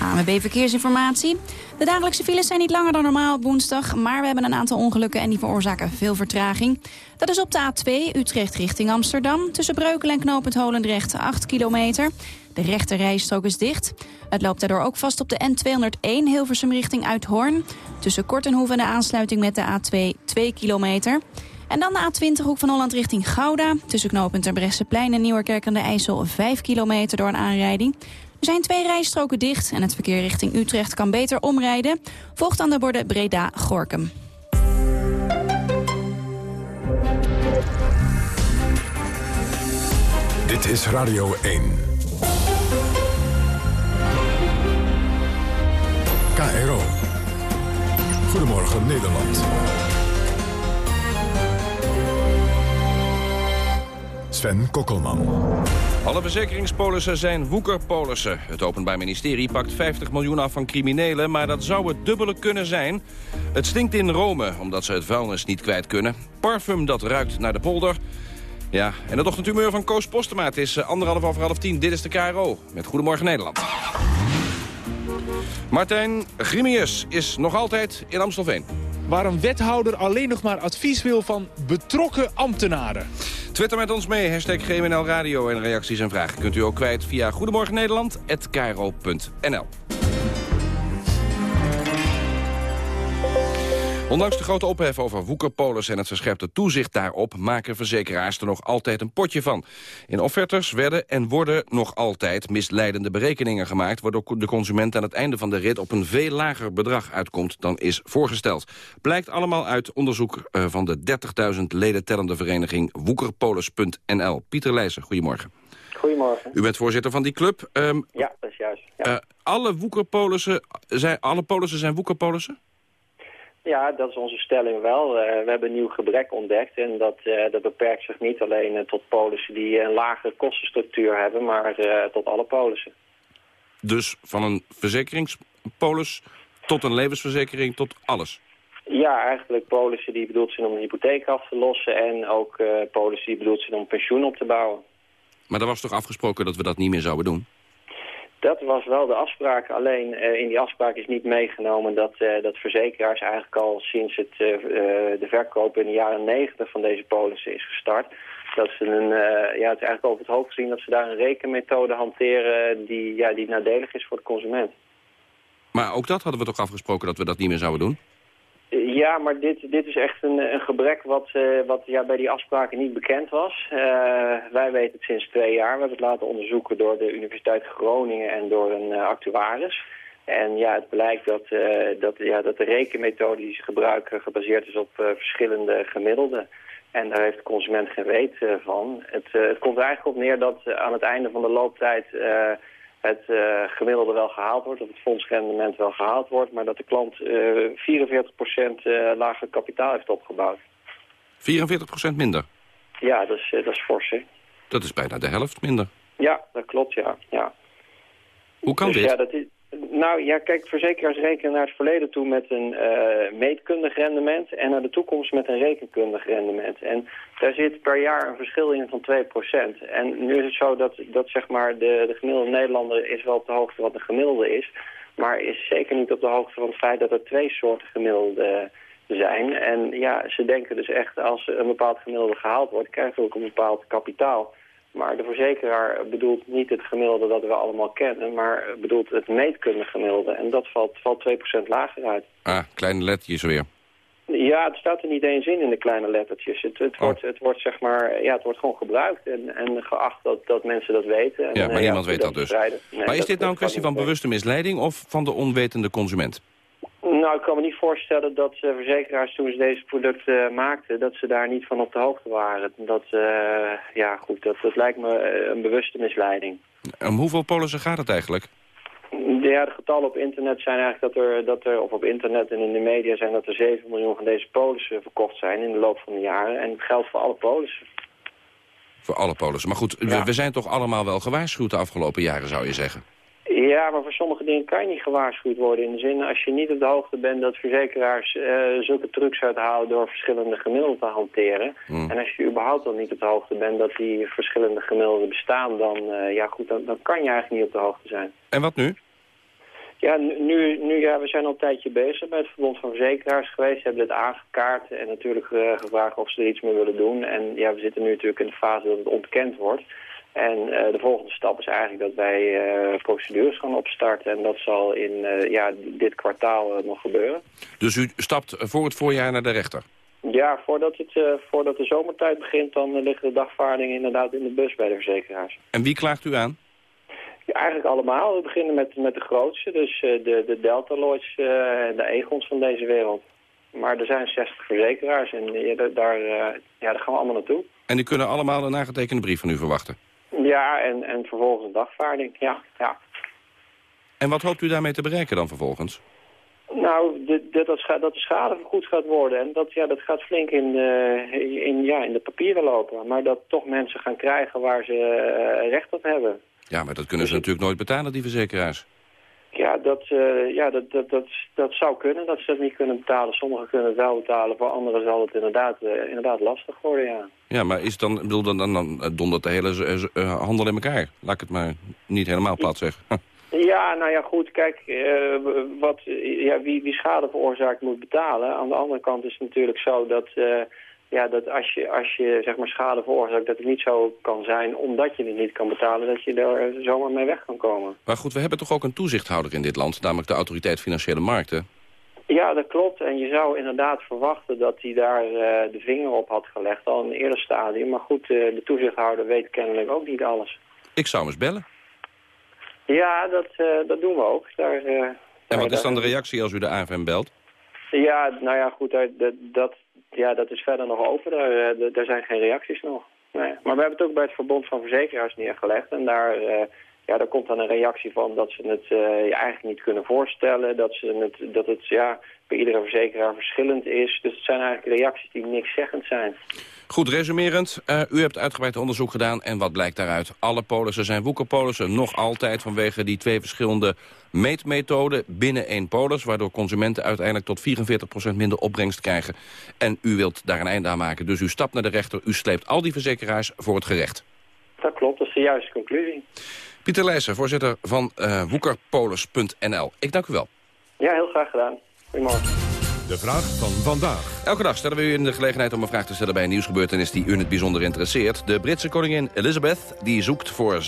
Speaker 3: AMB Verkeersinformatie. De dagelijkse files zijn niet langer dan normaal op woensdag... maar we hebben een aantal ongelukken en die veroorzaken veel vertraging. Dat is op de A2 Utrecht richting Amsterdam... tussen Breukelen en Knopend Holendrecht 8 kilometer. De rechte rijstrook is dicht. Het loopt daardoor ook vast op de N201 Hilversum richting Uithoorn. Tussen Kortenhoeven en de aansluiting met de A2 2 kilometer. En dan de A20 hoek van Holland richting Gouda. Tussen knooppunt Terbrechtseplein en Nieuwerkerk aan de IJssel 5 kilometer door een aanrijding. Er zijn twee rijstroken dicht en het verkeer richting Utrecht kan beter omrijden. Volgt aan de borden Breda-Gorkum.
Speaker 1: Dit is Radio 1. KRO. Goedemorgen Nederland. Sven Kokkelman.
Speaker 20: Alle verzekeringspolissen zijn woekerpolissen. Het Openbaar Ministerie pakt 50 miljoen af van criminelen... maar dat zou het dubbele kunnen zijn. Het stinkt in Rome, omdat ze het vuilnis niet kwijt kunnen. Parfum dat ruikt naar de polder. Ja, en het ochtendhumeur van Koos Postema. Het is eh, anderhalf over half tien. Dit is de KRO met Goedemorgen Nederland. Martijn Grimius is nog altijd in Amstelveen.
Speaker 22: Waar een wethouder alleen nog maar advies wil van betrokken ambtenaren.
Speaker 20: Twitter met ons mee, hashtag GMNL Radio. En reacties en vragen kunt u ook kwijt via Goedemorgen Nederland@kro.nl. Ondanks de grote ophef over woekerpolis en het verscherpte toezicht daarop... maken verzekeraars er nog altijd een potje van. In offertes werden en worden nog altijd misleidende berekeningen gemaakt... waardoor de consument aan het einde van de rit op een veel lager bedrag uitkomt dan is voorgesteld. Blijkt allemaal uit onderzoek eh, van de 30.000 leden tellende vereniging woekerpolis.nl. Pieter Leijzen, goedemorgen.
Speaker 23: Goedemorgen.
Speaker 20: U bent voorzitter van die club. Um,
Speaker 23: ja, dat is juist. Ja.
Speaker 20: Uh, alle woekerpolissen, zijn, alle polissen zijn woekerpolissen?
Speaker 23: Ja, dat is onze stelling wel. Uh, we hebben een nieuw gebrek ontdekt en dat, uh, dat beperkt zich niet alleen uh, tot polissen die een lagere kostenstructuur hebben, maar tot alle polissen.
Speaker 20: Dus van een verzekeringspolis tot een levensverzekering, tot alles?
Speaker 23: Ja, eigenlijk polissen die bedoeld zijn om een hypotheek af te lossen en ook polissen die bedoeld zijn om pensioen op te bouwen.
Speaker 20: Maar er was toch afgesproken dat we dat niet meer zouden doen?
Speaker 23: Dat was wel de afspraak. Alleen uh, in die afspraak is niet meegenomen dat, uh, dat verzekeraars eigenlijk al sinds het, uh, de verkoop in de jaren negentig van deze polissen is gestart. Dat ze een, ja, het is eigenlijk over het hoofd gezien dat ze daar een rekenmethode hanteren die, ja, die nadelig is voor de consument.
Speaker 20: Maar ook dat hadden we toch afgesproken dat we dat niet meer zouden doen?
Speaker 23: Ja, maar dit, dit is echt een, een gebrek wat, uh, wat ja, bij die afspraken niet bekend was. Uh, wij weten het sinds twee jaar. We hebben het laten onderzoeken door de Universiteit Groningen en door een uh, actuaris. En ja, het blijkt dat, dat, ja, dat de rekenmethode die ze gebruiken gebaseerd is op verschillende gemiddelden. En daar heeft de consument geen weet van. Het, het komt er eigenlijk op neer dat aan het einde van de looptijd het uh, gemiddelde wel gehaald wordt, of het fondsrendement wel gehaald wordt, maar dat de klant uh, 44% uh, lager kapitaal heeft opgebouwd.
Speaker 20: 44% minder?
Speaker 23: Ja, dat is, dat is fors, hè?
Speaker 20: Dat is bijna de helft minder.
Speaker 23: Ja, dat klopt, ja. ja.
Speaker 20: Hoe kan
Speaker 23: dus,
Speaker 20: dit?
Speaker 23: Ja, dat is, nou ja, kijk, verzekeraars rekenen naar het verleden toe met een uh, meetkundig rendement en naar de toekomst met een rekenkundig rendement. En daar zit per jaar een verschil in van 2%. En nu is het zo dat, dat zeg maar de, de gemiddelde Nederlander is wel op de hoogte wat de gemiddelde is, maar is zeker niet op de hoogte van het feit dat er twee soorten gemiddelde zijn. En ja, ze denken dus echt als een bepaald gemiddelde gehaald wordt, krijgen we ook een bepaald kapitaal. Maar de verzekeraar bedoelt niet het gemiddelde dat we allemaal kennen, maar bedoelt het meetkundige gemiddelde. En dat valt, valt 2% lager uit.
Speaker 20: Ah, kleine lettertjes weer.
Speaker 23: Ja, het staat er niet eens in in de kleine lettertjes. Het, het, oh. wordt, het wordt zeg maar, ja, het wordt gewoon gebruikt en, en geacht dat, dat mensen dat weten. En,
Speaker 20: ja, maar niemand ja, weet dat dus. Nee, maar is dit nou een kwestie van bewuste misleiding of van de onwetende consument?
Speaker 23: Nou, ik kan me niet voorstellen dat uh, verzekeraars toen ze deze producten uh, maakten, dat ze daar niet van op de hoogte waren. Dat, uh, ja goed, dat, dat lijkt me een bewuste misleiding.
Speaker 20: Om hoeveel polissen gaat het eigenlijk?
Speaker 23: Ja, de getallen op internet zijn eigenlijk dat er, dat er, of op internet en in de media zijn dat er 7 miljoen van deze polissen verkocht zijn in de loop van de jaren. En het geldt voor alle polissen.
Speaker 20: Voor alle polissen. Maar goed, ja. we, we zijn toch allemaal wel gewaarschuwd de afgelopen jaren, zou je zeggen?
Speaker 23: Ja, maar voor sommige dingen kan je niet gewaarschuwd worden. In de zin, als je niet op de hoogte bent dat verzekeraars uh, zulke trucs uithalen door verschillende gemiddelden te hanteren. Mm. En als je überhaupt al niet op de hoogte bent dat die verschillende gemiddelden bestaan, dan, uh, ja, goed, dan, dan kan je eigenlijk niet op de hoogte zijn.
Speaker 20: En wat nu?
Speaker 23: Ja, nu, nu ja, we zijn al een tijdje bezig bij het Verbond van Verzekeraars geweest. We hebben dit aangekaart en natuurlijk uh, gevraagd of ze er iets mee willen doen. En ja, we zitten nu natuurlijk in de fase dat het ontkend wordt. En uh, de volgende stap is eigenlijk dat wij uh, procedures gaan opstarten. En dat zal in uh, ja, dit kwartaal nog gebeuren.
Speaker 20: Dus u stapt voor het voorjaar naar de rechter?
Speaker 23: Ja, voordat, het, voordat de zomertijd begint, dan liggen de dagvaardingen inderdaad in de bus bij de verzekeraars.
Speaker 20: En wie klaagt u aan?
Speaker 23: Ja, eigenlijk allemaal. We beginnen met, met de grootste, dus de, de Delta Lloyds en de Egons van deze wereld. Maar er zijn 60 verzekeraars en ja, daar, ja, daar gaan we allemaal naartoe.
Speaker 20: En die kunnen allemaal een nagetekende brief van u verwachten?
Speaker 23: Ja, en, en vervolgens een dagvaarding, ja, ja.
Speaker 20: En wat hoopt u daarmee te bereiken dan vervolgens?
Speaker 23: Nou, de, de, dat, dat de schade vergoed gaat worden. En dat, ja, dat gaat flink in, uh, in, ja, in de papieren lopen. Maar dat toch mensen gaan krijgen waar ze uh, recht op hebben.
Speaker 20: Ja, maar dat kunnen ze dus natuurlijk nooit betalen, die verzekeraars.
Speaker 23: Ja, dat, uh, ja dat, dat, dat, dat zou kunnen, dat ze dat niet kunnen betalen. Sommigen kunnen het wel betalen, voor anderen zal het inderdaad, uh, inderdaad lastig worden, ja.
Speaker 20: Ja, maar is dan, bedoel, dan, dan, dan dondert de hele uh, handel in elkaar? Laat ik het maar niet helemaal plat zeggen.
Speaker 23: Ja, nou ja, goed, kijk, wat, ja, wie, wie schade veroorzaakt moet betalen. Aan de andere kant is het natuurlijk zo dat ja, dat als je, als je zeg maar schade veroorzaakt, dat het niet zo kan zijn omdat je het niet kan betalen, dat je er zomaar mee weg kan komen.
Speaker 20: Maar goed, we hebben toch ook een toezichthouder in dit land, namelijk de Autoriteit Financiële Markten?
Speaker 23: Ja, dat klopt. En je zou inderdaad verwachten dat hij daar uh, de vinger op had gelegd al in een eerder stadium. Maar goed, uh, de toezichthouder weet kennelijk ook niet alles.
Speaker 20: Ik zou hem eens bellen.
Speaker 23: Ja, dat, uh, dat doen we ook. Daar,
Speaker 20: en wat is dan de reactie als u de AFM belt?
Speaker 23: Ja, nou ja, goed, dat, dat, ja, dat is verder nog open. Daar, eh, daar zijn geen reacties nog. Nee. Maar we hebben het ook bij het Verbond van Verzekeraars neergelegd. En daar, uh, ja, daar komt dan een reactie van dat ze het uh, eigenlijk niet kunnen voorstellen. Dat, ze het, dat het ja, bij iedere verzekeraar verschillend is. Dus het zijn eigenlijk reacties die niks zeggend zijn.
Speaker 20: Goed, resumerend. Uh, u hebt uitgebreid onderzoek gedaan en wat blijkt daaruit? Alle polissen zijn woekerpolissen, nog altijd vanwege die twee verschillende meetmethoden binnen één polis, waardoor consumenten uiteindelijk tot 44% minder opbrengst krijgen. En u wilt daar een einde aan maken, dus u stapt naar de rechter, u sleept al die verzekeraars voor het gerecht.
Speaker 23: Dat klopt, dat is de juiste conclusie.
Speaker 20: Pieter Leijsen, voorzitter van uh, woekerpolis.nl. Ik dank u wel.
Speaker 23: Ja, heel graag gedaan. Goedemorgen.
Speaker 1: De vraag van vandaag.
Speaker 20: Elke dag stellen we u in de gelegenheid om een vraag te stellen bij een nieuwsgebeurtenis die u in het bijzonder interesseert. De Britse koningin Elizabeth die zoekt voor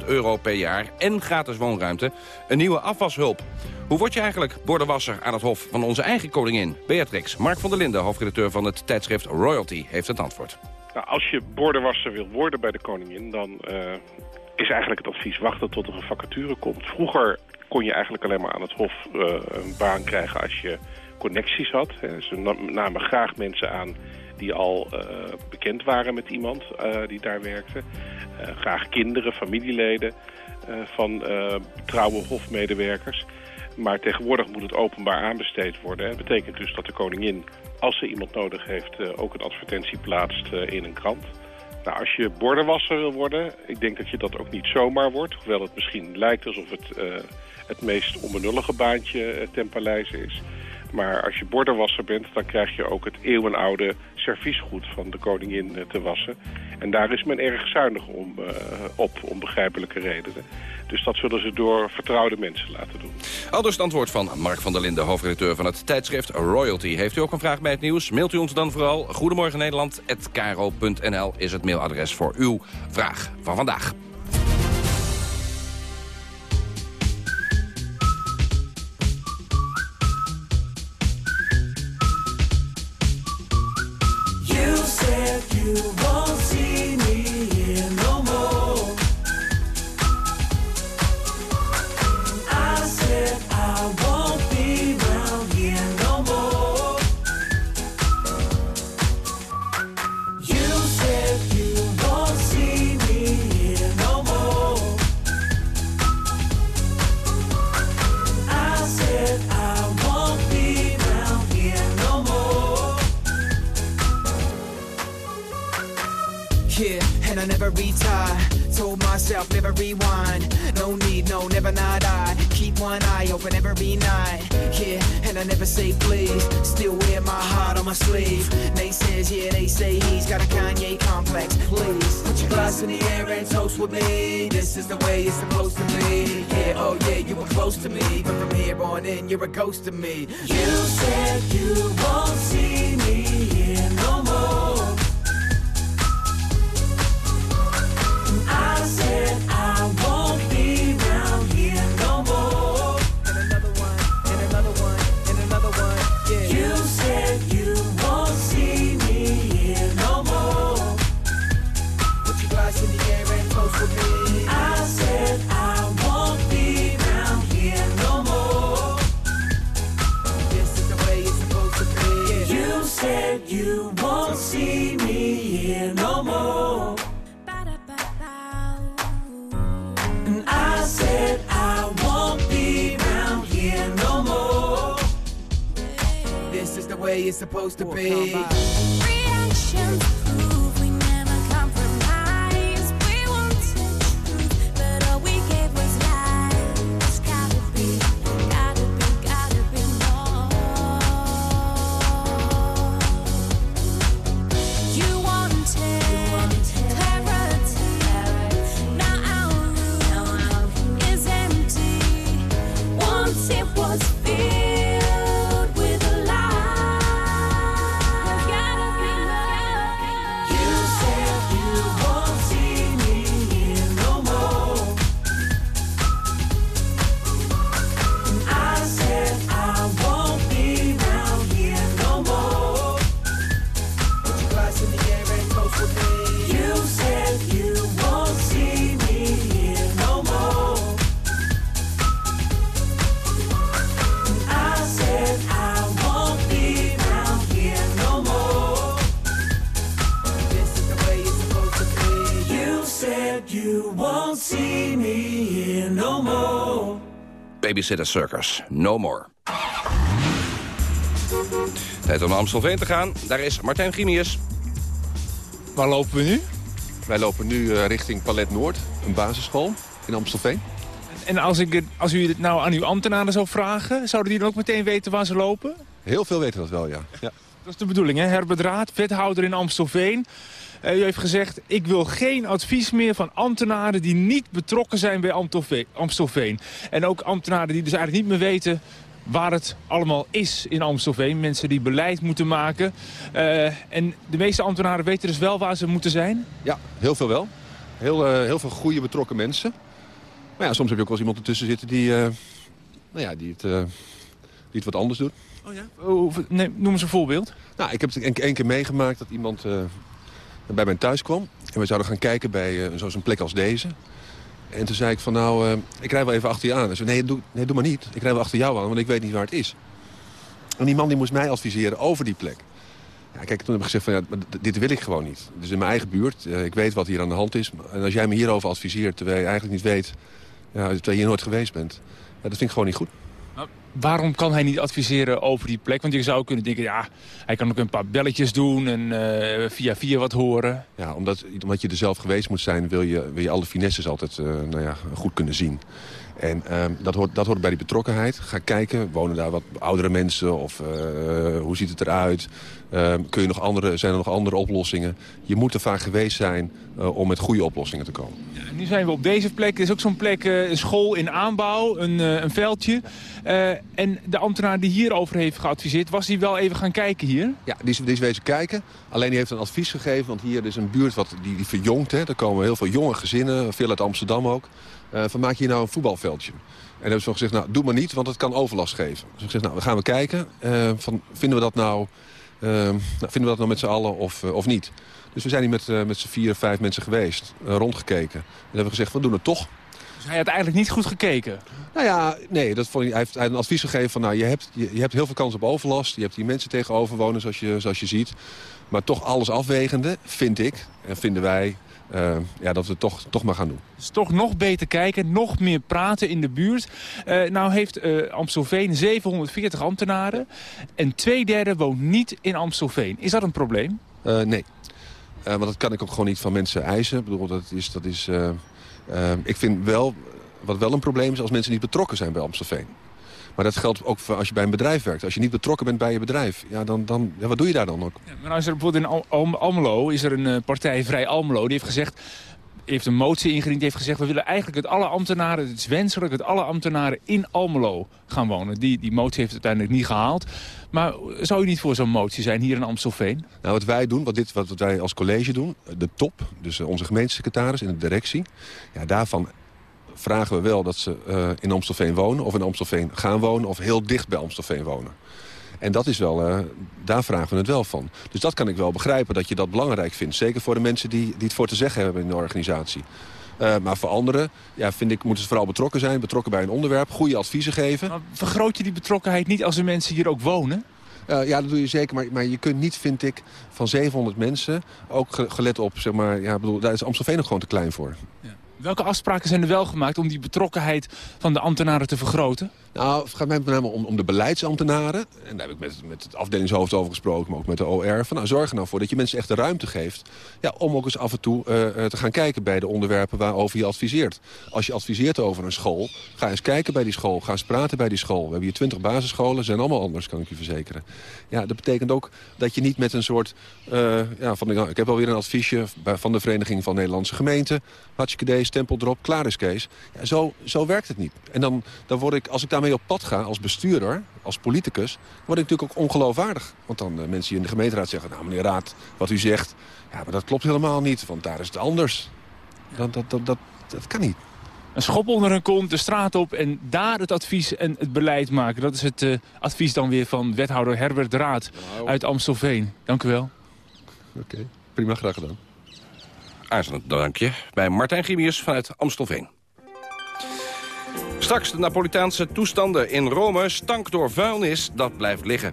Speaker 20: 17.000 euro per jaar en gratis woonruimte een nieuwe afwashulp. Hoe word je eigenlijk bordenwasser aan het hof van onze eigen koningin? Beatrix, Mark van der Linden, hoofdredacteur van het tijdschrift Royalty, heeft het antwoord.
Speaker 24: Nou, als je bordenwasser wil worden bij de koningin, dan uh, is eigenlijk het advies wachten tot er een vacature komt. Vroeger kon je eigenlijk alleen maar aan het hof uh, een baan krijgen als je connecties had. Ze namen graag mensen aan die al uh, bekend waren met iemand uh, die daar werkte. Graag kinderen, familieleden van trouwe hofmedewerkers. Maar tegenwoordig moet het openbaar aanbesteed worden. Dat betekent dus dat de koningin, als ze iemand nodig heeft... ook een advertentie plaatst in een krant. Nou, als je bordenwasser wil worden, ik denk dat je dat ook niet zomaar wordt. Hoewel het misschien lijkt alsof het het meest onbenullige baantje ten paleise is. Maar als je bordenwasser bent, dan krijg je ook het eeuwenoude serviesgoed van de koningin eh, te wassen. En daar is men erg zuinig om, uh, op, om begrijpelijke redenen. Dus dat zullen ze door vertrouwde mensen laten doen.
Speaker 20: Al dus het antwoord van Mark van der Linden, hoofdredacteur van het tijdschrift Royalty. Heeft u ook een vraag bij het nieuws? Mailt u ons dan vooral. Goedemorgen Nederland, is het mailadres voor uw vraag van vandaag. Babysitter Circus, no more. Tijd om naar Amstelveen te gaan. Daar is Martijn Grimius.
Speaker 22: Waar lopen we nu?
Speaker 25: Wij lopen nu eh, richting Palet Noord, een basisschool in Amstelveen.
Speaker 22: En als, ik, als u het nou aan uw ambtenaren zou vragen... zouden die dan ook meteen weten waar ze lopen?
Speaker 25: Heel veel weten dat wel, ja. ja.
Speaker 22: Dat is de bedoeling, hè? Herbert Raad, wethouder in Amstelveen. Eh, u heeft gezegd, ik wil geen advies meer van ambtenaren... die niet betrokken zijn bij Amstelveen. En ook ambtenaren die dus eigenlijk niet meer weten waar het allemaal is in Amstelveen. Mensen die beleid moeten maken. Eh, en de meeste ambtenaren weten dus wel waar ze moeten zijn?
Speaker 25: Ja, heel veel wel. Heel, eh, heel veel goede betrokken mensen. Maar ja, soms heb je ook wel eens iemand ertussen zitten die, nou ja, die, het, die het wat anders doet.
Speaker 22: Oh ja? nee, noem eens een voorbeeld.
Speaker 25: Nou, ik heb het een, een keer meegemaakt dat iemand bij mij thuis kwam. En we zouden gaan kijken bij eh, zo'n plek als deze. En toen zei ik van nou, eh, ik rij wel even achter je aan. Hij zei, nee doe, nee, doe maar niet. Ik rij wel achter jou aan, want ik weet niet waar het is. En die man die moest mij adviseren over die plek. Ja, kijk, toen heb ik gezegd van ja, dit wil ik gewoon niet. Dus in mijn eigen buurt, eh, ik weet wat hier aan de hand is. En als jij me hierover adviseert, terwijl je eigenlijk niet weet... Ja, terwijl je hier nooit geweest bent, dat vind ik gewoon niet goed.
Speaker 22: Waarom kan hij niet adviseren over die plek? Want je zou kunnen denken, ja, hij kan ook een paar belletjes doen en eh, via via wat horen.
Speaker 25: Ja, omdat, omdat je er zelf geweest moet zijn, wil je, wil je alle finesses altijd eh, nou ja, goed kunnen zien. En ehm, dat, hoort, dat hoort bij die betrokkenheid. Ga kijken, wonen daar wat oudere mensen of eh, hoe ziet het eruit? Ehm, kun je nog andere, zijn er nog andere oplossingen? Je moet er vaak geweest zijn eh, om met goede oplossingen te komen.
Speaker 22: En nu zijn we op deze plek. Er is ook zo'n plek, eh, een school in aanbouw, een, een veldje. En de ambtenaar die hierover heeft geadviseerd, was hij wel even gaan kijken hier?
Speaker 25: Ja, die is, die is wezen kijken. Alleen die heeft een advies gegeven, want hier is een buurt wat, die, die verjongt. Hè. Er komen heel veel jonge gezinnen, veel uit Amsterdam ook. Eh, van maak je hier nou een voetbalveldje? En dan hebben ze van gezegd, nou doe maar niet, want het kan overlast geven. Dus ik gezegd, nou we gaan we kijken. eh, van, vinden we dat nou, eh, nou, vinden we dat nou met z'n allen of, of niet? Dus we zijn hier met, met z'n vier, vijf mensen geweest, rondgekeken. En hebben we gezegd, we doen het toch.
Speaker 22: Dus hij had eigenlijk niet goed gekeken.
Speaker 25: Nou ja, nee, dat vond hij, hij, heeft, hij heeft een advies gegeven van... Nou, je, hebt, je, je hebt heel veel kans op overlast. Je hebt hier mensen tegenover wonen, zoals je, zoals je ziet. Maar toch alles afwegende, vind ik en vinden wij... eh, ja, dat we het toch, toch maar gaan doen.
Speaker 22: Dus toch nog beter kijken, nog meer praten in de buurt. Eh, nou heeft eh, Amstelveen 740 ambtenaren. En twee derde woont niet in Amstelveen. Is dat een probleem?
Speaker 25: Nee. Want dat kan ik ook gewoon niet van mensen eisen. Ik bedoel, dat is... Dat is ik vind wel, wat wel een probleem is als mensen niet betrokken zijn bij Amstelveen. Maar dat geldt ook voor als je bij een bedrijf werkt. Als je niet betrokken bent bij je bedrijf, ja, dan, dan, ja, wat doe je daar dan ook?
Speaker 22: Maar nou is er bijvoorbeeld in Al- Al- Almelo is er een eh, partij Vrij Almelo. Die heeft gezegd, heeft een motie ingediend. Die heeft gezegd, we willen eigenlijk dat alle ambtenaren, het is wenselijk dat alle ambtenaren in Almelo gaan wonen. Die, die motie heeft uiteindelijk niet gehaald. Maar zou u niet voor zo'n motie zijn hier in Amstelveen?
Speaker 25: Nou, wat wij doen, wat, dit, wat wij als college doen, de top, dus eh, onze gemeentesecretaris en de directie, ja, daarvan vragen we wel dat ze eh, in Amstelveen wonen of in Amstelveen gaan wonen of heel dicht bij Amstelveen wonen. En dat is wel, eh, daar vragen we het wel van. Dus dat kan ik wel begrijpen, dat je dat belangrijk vindt. Zeker voor de mensen die, die het voor te zeggen hebben in de organisatie. Eh, maar voor anderen ja, vind ik, moeten ze vooral betrokken zijn. Betrokken bij een onderwerp, goede adviezen geven.
Speaker 22: Maar vergroot je die betrokkenheid niet als de mensen hier ook wonen?
Speaker 25: Ja, dat doe je zeker. Maar, maar je kunt niet, vind ik, van 700 mensen... ook ge- gelet op, zeg maar... Ja, bedoel, daar is Amstelveen nog gewoon te klein voor.
Speaker 22: Welke afspraken zijn er wel gemaakt om die betrokkenheid van de ambtenaren te vergroten?
Speaker 25: Nou, het gaat met name om, om de beleidsambtenaren. En daar heb ik met, met het afdelingshoofd over gesproken, maar ook met de OR. Van, nou, zorg er nou voor dat je mensen echt de ruimte geeft... Ja, om ook eens af en toe eh, eh, te gaan kijken bij de onderwerpen waarover je adviseert. Als je adviseert over een school, ga eens kijken bij die school. Ga eens praten bij die school. We hebben hier twintig basisscholen, zijn allemaal anders, kan ik je verzekeren. Ja, dat betekent ook dat je niet met een soort... eh, ja, van, ik heb alweer een adviesje van de Vereniging van Nederlandse Gemeenten. Hartstikke deze, stempel erop, klaar is Kees. Ja, zo, zo werkt het niet. En dan, dan word ik, als ik daarmee op pad ga als bestuurder, als politicus... word ik natuurlijk ook ongeloofwaardig. Want dan eh, mensen hier in de gemeenteraad zeggen... nou meneer Raad, wat u zegt, ja, maar dat klopt helemaal niet. Want daar is het anders. Dat, dat, dat, dat, dat kan niet.
Speaker 22: Een schop onder hun kont, de straat op en daar het advies en het beleid maken. Dat is het eh, advies dan weer van wethouder Herbert de Raad uit Amstelveen. Dank u wel.
Speaker 25: Oké, prima, graag gedaan.
Speaker 20: Aarzelend dankje bij Martijn Grimius vanuit Amstelveen. Straks de Napolitaanse toestanden in Rome stank door vuilnis, dat blijft liggen.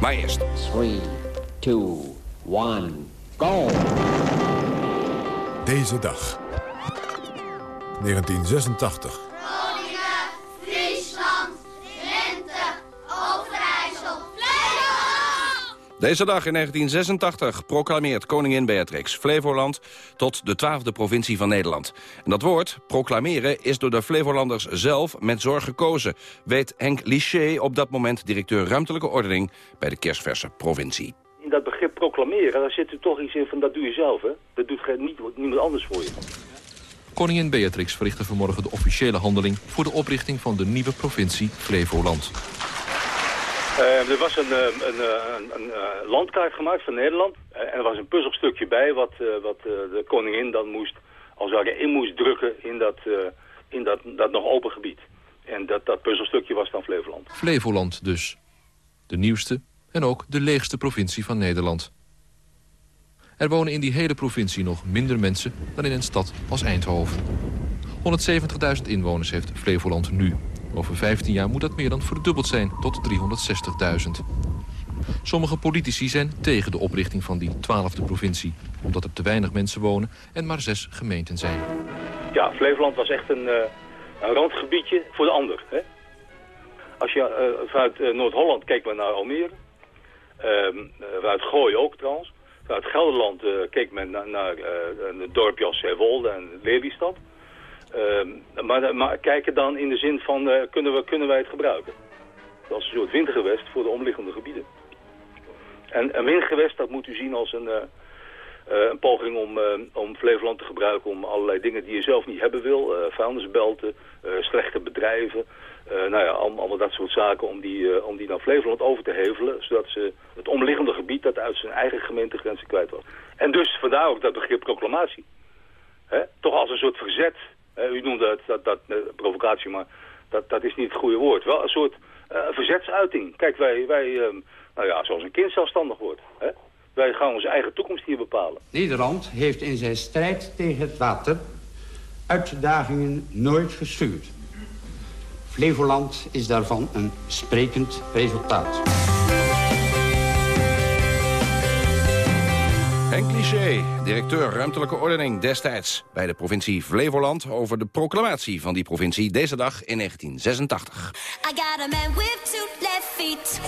Speaker 20: Maar eerst.
Speaker 26: 3, 2, 1, go!
Speaker 1: Deze dag. 1986.
Speaker 20: Deze dag in 1986 proclameert koningin Beatrix Flevoland tot de twaalfde provincie van Nederland. En dat woord, proclameren, is door de Flevolanders zelf met zorg gekozen, weet Henk Liché, op dat moment directeur ruimtelijke ordening bij de kerstverse provincie.
Speaker 27: In dat begrip proclameren, daar zit er toch iets in van dat doe je zelf, hè? Dat doet geen, niet, niemand anders voor je.
Speaker 28: Koningin Beatrix verrichtte vanmorgen de officiële handeling... voor de oprichting van de nieuwe provincie Flevoland.
Speaker 27: Eh, er was een, eh, eh, een, een landkaart gemaakt van Nederland. En er was een puzzelstukje bij wat, wat de koningin dan moest, als het in moest drukken in, dat, in dat, dat nog open gebied. En dat, dat puzzelstukje was dan Flevoland.
Speaker 28: Flevoland dus. De nieuwste en ook de leegste provincie van Nederland. Er wonen in die hele provincie nog minder mensen dan in een stad als Eindhoven. 170.000 inwoners heeft Flevoland nu. Over 15 jaar moet dat meer dan verdubbeld zijn tot 360.000. Sommige politici zijn tegen de oprichting van die twaalfde provincie... omdat er te weinig mensen wonen en maar zes gemeenten zijn.
Speaker 27: Ja, Flevoland was echt een, eh, randgebiedje voor de ander. Hè? Als je eh, vanuit eh, Noord-Holland keek men naar Almere. Eh, vanuit Gooi ook trouwens. Vanuit Gelderland eh, keek men naar, naar een dorpje als Zeewolde en Lelystad. Ehm, maar, kijken dan in de zin van, eh, kunnen, we, kunnen wij het gebruiken? Dat is een soort windgewest voor de omliggende gebieden. En een windgewest, dat moet u zien als een, eh, eh, een poging om, om Flevoland te gebruiken om allerlei dingen die je zelf niet hebben wil. vuilnisbelten, slechte bedrijven, nou ja, allemaal, dat soort zaken om die, om die naar Flevoland over te hevelen. Zodat ze het omliggende gebied dat uit zijn eigen gemeentegrenzen kwijt was. En dus vandaar ook dat begrip proclamatie. Toch als een soort verzet. Hè? U noemde het dat, dat eh, provocatie, maar dat, dat is niet het goede woord. Wel een soort eh, verzetsuiting. Kijk, wij, wij eh, nou ja, zoals een kind zelfstandig wordt. Hè? Wij gaan onze eigen toekomst hier bepalen.
Speaker 26: Nederland heeft in zijn strijd tegen het water uitdagingen nooit gestuurd. Flevoland is daarvan een sprekend resultaat.
Speaker 20: Henk Cliché, directeur ruimtelijke ordening destijds bij de provincie Flevoland... over de proclamatie van die provincie deze dag in 1986.
Speaker 29: I got a man with two left feet.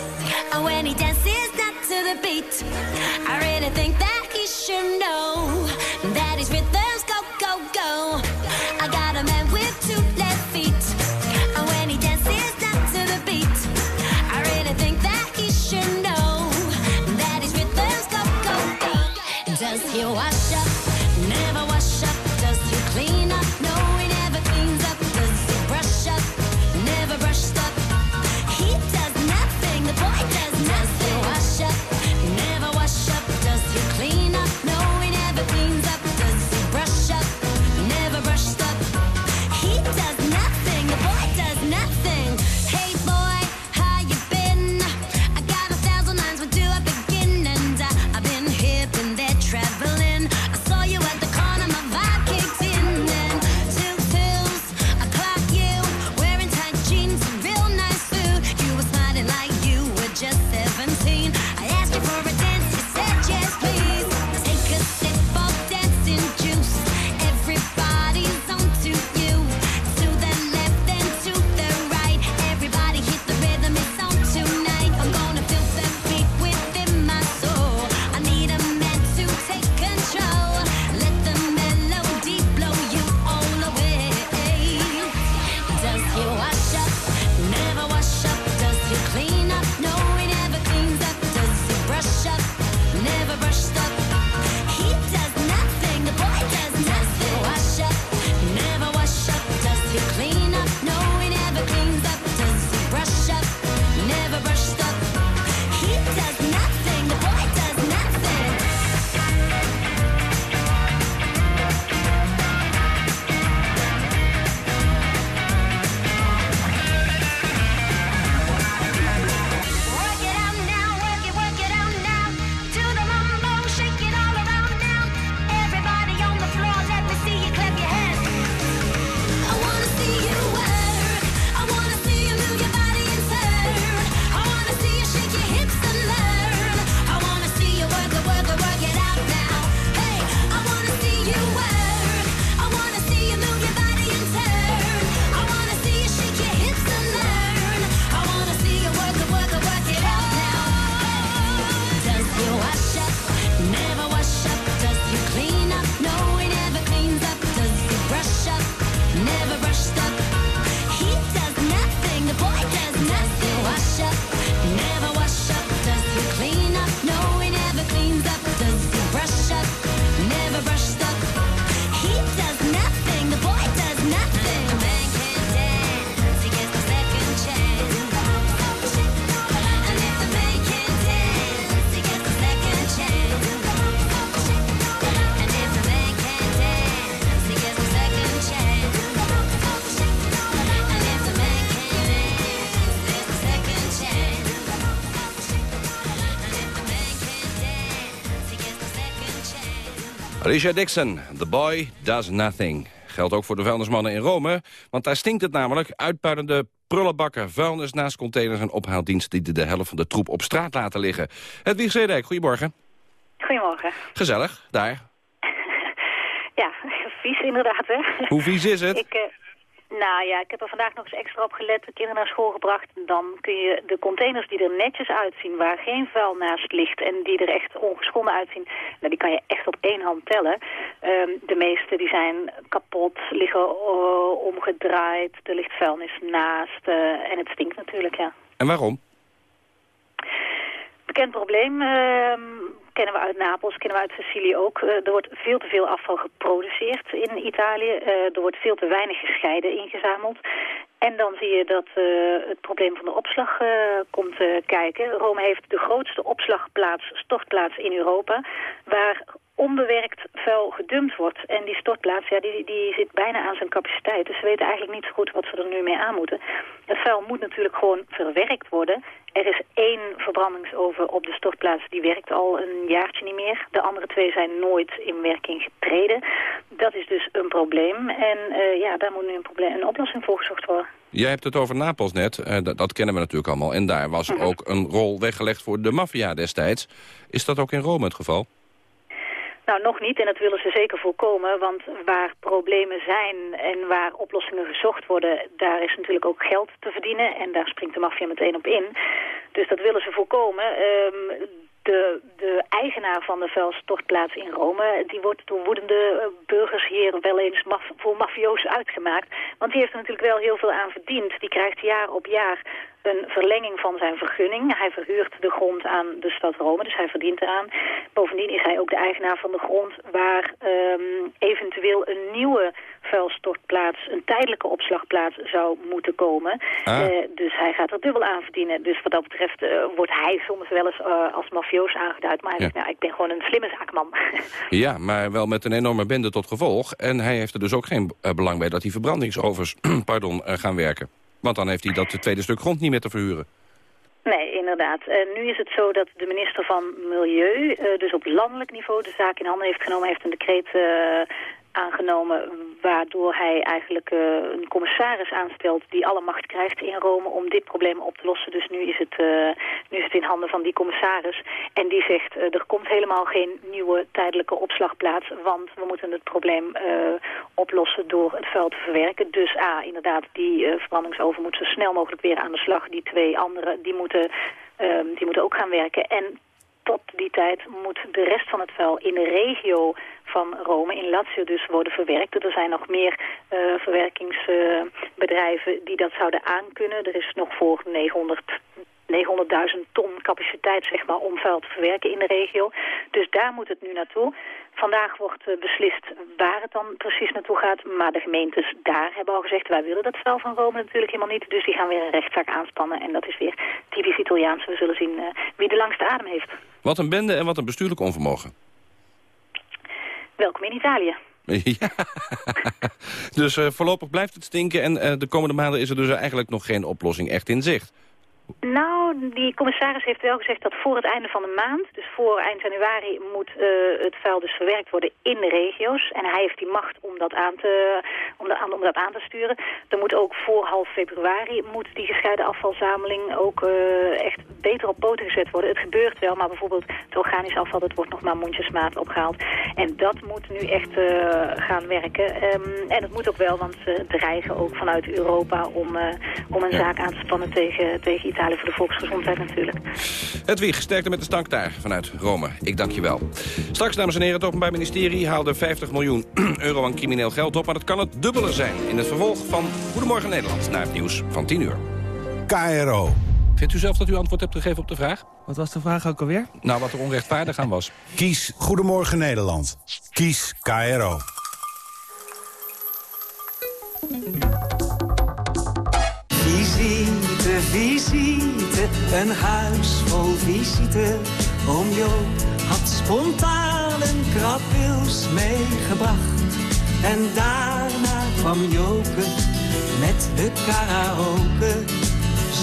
Speaker 20: Alicia Dixon, The Boy Does Nothing. Geldt ook voor de vuilnismannen in Rome, want daar stinkt het namelijk. Uitpuilende prullenbakken, vuilnis naast containers en ophaaldiensten... die de helft van de troep op straat laten liggen. Hedwig Zedijk, goedemorgen.
Speaker 30: Goedemorgen.
Speaker 20: Gezellig, daar.
Speaker 30: Ja, vies inderdaad, hè?
Speaker 20: Hoe vies is het?
Speaker 30: Ik, eh, nou ja, ik heb er vandaag nog eens extra op gelet, de kinderen naar school gebracht. Dan kun je de containers die er netjes uitzien, waar geen vuil naast ligt en die er echt ongeschonden uitzien, nou, die kan je echt op één hand tellen. Ehm, de meeste die zijn kapot, liggen eh, omgedraaid, er ligt vuilnis naast eh, en het stinkt natuurlijk, ja.
Speaker 20: En waarom?
Speaker 30: Bekend probleem ehm, kennen we uit Napels, kennen we uit Sicilië ook. Eh, er wordt veel te veel afval geproduceerd in Italië. Eh, er wordt veel te weinig gescheiden ingezameld. En dan zie je dat eh, het probleem van de opslag eh, komt eh, kijken. Rome heeft de grootste opslagplaats, stortplaats in Europa... waar onbewerkt vuil gedumpt wordt. En die stortplaats ja, die, die zit bijna aan zijn capaciteit. Dus ze weten eigenlijk niet zo goed wat ze er nu mee aan moeten. Het vuil moet natuurlijk gewoon verwerkt worden. Er is één verbrandingsoven op de stortplaats, die werkt al een jaartje niet meer. De andere twee zijn nooit in werking getreden. Dat is dus een probleem. En ja, daar moet nu een, probleem, een oplossing voor gezocht worden.
Speaker 20: Jij hebt het over Napels net, eh, dat, dat kennen we natuurlijk allemaal. En daar was
Speaker 30: Mhm.
Speaker 20: ook een rol weggelegd voor de maffia destijds. Is dat ook in Rome het geval?
Speaker 30: Nou, nog niet en dat willen ze zeker voorkomen, want waar problemen zijn en waar oplossingen gezocht worden, daar is natuurlijk ook geld te verdienen en daar springt de maffia meteen op in. Dus dat willen ze voorkomen. Ehm, de, de eigenaar van de vuilstortplaats in Rome... die wordt door woedende eh, burgers hier wel eens maf voor mafioos uitgemaakt. Want die heeft er natuurlijk wel heel veel aan verdiend. Die krijgt jaar op jaar een verlenging van zijn vergunning. Hij verhuurt de grond aan de stad Rome, dus hij verdient eraan. Bovendien is hij ook de eigenaar van de grond... waar ehm, eventueel een nieuwe vuilstortplaats, een tijdelijke opslagplaats zou moeten komen.
Speaker 20: Ah.
Speaker 30: Eh, dus hij gaat er dubbel aan verdienen. Dus wat dat betreft eh, wordt hij soms wel eens eh, als mafioos aangeduid. Maar hij zegt, nou, ik ben gewoon een slimme zaakman.
Speaker 20: Ja, maar wel met een enorme bende tot gevolg. En hij heeft er dus ook geen belang bij dat die verbrandingsovens pardon, gaan werken. Want dan heeft hij dat tweede stuk grond niet meer te verhuren.
Speaker 30: Nee, inderdaad. En nu is het zo dat de minister van Milieu, eh, dus op landelijk niveau, de zaak in handen heeft genomen, heeft een decreet eh, aangenomen waardoor hij eigenlijk eh, een commissaris aanstelt die alle macht krijgt in Rome om dit probleem op te lossen. Dus nu is het, eh, nu is het in handen van die commissaris. En die zegt, eh, er komt helemaal geen nieuwe tijdelijke opslagplaats, want we moeten het probleem oplossen door het vuil te verwerken. Dus A, inderdaad, die verbrandingsoven moet zo snel mogelijk weer aan de slag. Die twee anderen, die moeten, ehm, die moeten ook gaan werken. En tot die tijd moet de rest van het vuil in de regio van Rome, in Lazio dus, worden verwerkt. Er zijn nog meer eh, verwerkingsbedrijven die dat zouden aankunnen. Er is nog voor 900 900.000 ton capaciteit zeg maar, om vuil te verwerken in de regio. Dus daar moet het nu naartoe. Vandaag wordt eh, beslist waar het dan precies naartoe gaat. Maar de gemeentes daar hebben al gezegd... wij willen dat vuil van Rome natuurlijk helemaal niet. Dus die gaan weer een rechtszaak aanspannen. En dat is weer typisch Italiaans. We zullen zien eh, wie de langste adem heeft.
Speaker 20: Wat een bende en wat een bestuurlijk onvermogen.
Speaker 30: Welkom in Italië.
Speaker 20: Ja. dus eh, voorlopig blijft het stinken en eh, de komende maanden is er dus eigenlijk nog geen oplossing echt in zicht.
Speaker 30: Nou, die commissaris heeft wel gezegd dat voor het einde van de maand, dus voor eind januari, moet eh, het vuil dus verwerkt worden in de regio's. En hij heeft die macht om dat aan te, om, de, om dat aan te sturen. Er moet ook voor half februari moet die gescheiden afvalzameling ook eh, echt beter op poten gezet worden. Het gebeurt wel, maar bijvoorbeeld het organisch afval, dat wordt nog maar mondjesmaat opgehaald. En dat moet nu echt eh, gaan werken. Ehm, en het moet ook wel, want ze dreigen ook vanuit Europa om, om een zaak aan te spannen tegen, tegen Voor de volksgezondheid natuurlijk.
Speaker 20: Hedwig, sterkte met de stank daar vanuit Rome. Ik dank je wel. Straks, dames en heren, het Openbaar Ministerie haalde 50 miljoen euro aan crimineel geld op. Maar dat kan het dubbele zijn in het vervolg van Goedemorgen Nederland. Na het nieuws van 10 uur.
Speaker 31: KRO.
Speaker 20: Vindt u zelf dat u antwoord hebt gegeven op de vraag?
Speaker 31: Wat was de vraag ook alweer?
Speaker 20: Nou, wat er onrechtvaardig aan was.
Speaker 31: Kies Goedemorgen Nederland. Kies KRO.
Speaker 32: Visite, visite, een huis vol visite. Oom Jo had spontaan een krabwils meegebracht. En daarna kwam Joke met de karaoke.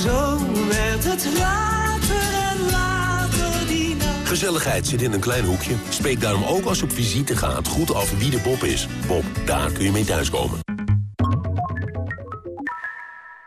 Speaker 32: Zo werd het later en later die nacht.
Speaker 33: Gezelligheid zit in een klein hoekje. Spreek daarom ook als je op visite gaat goed af wie de Bob is. Bob, daar kun je mee thuiskomen.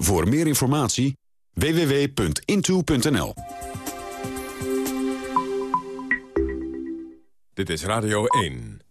Speaker 34: Voor meer informatie www.into.nl
Speaker 1: Dit is Radio 1.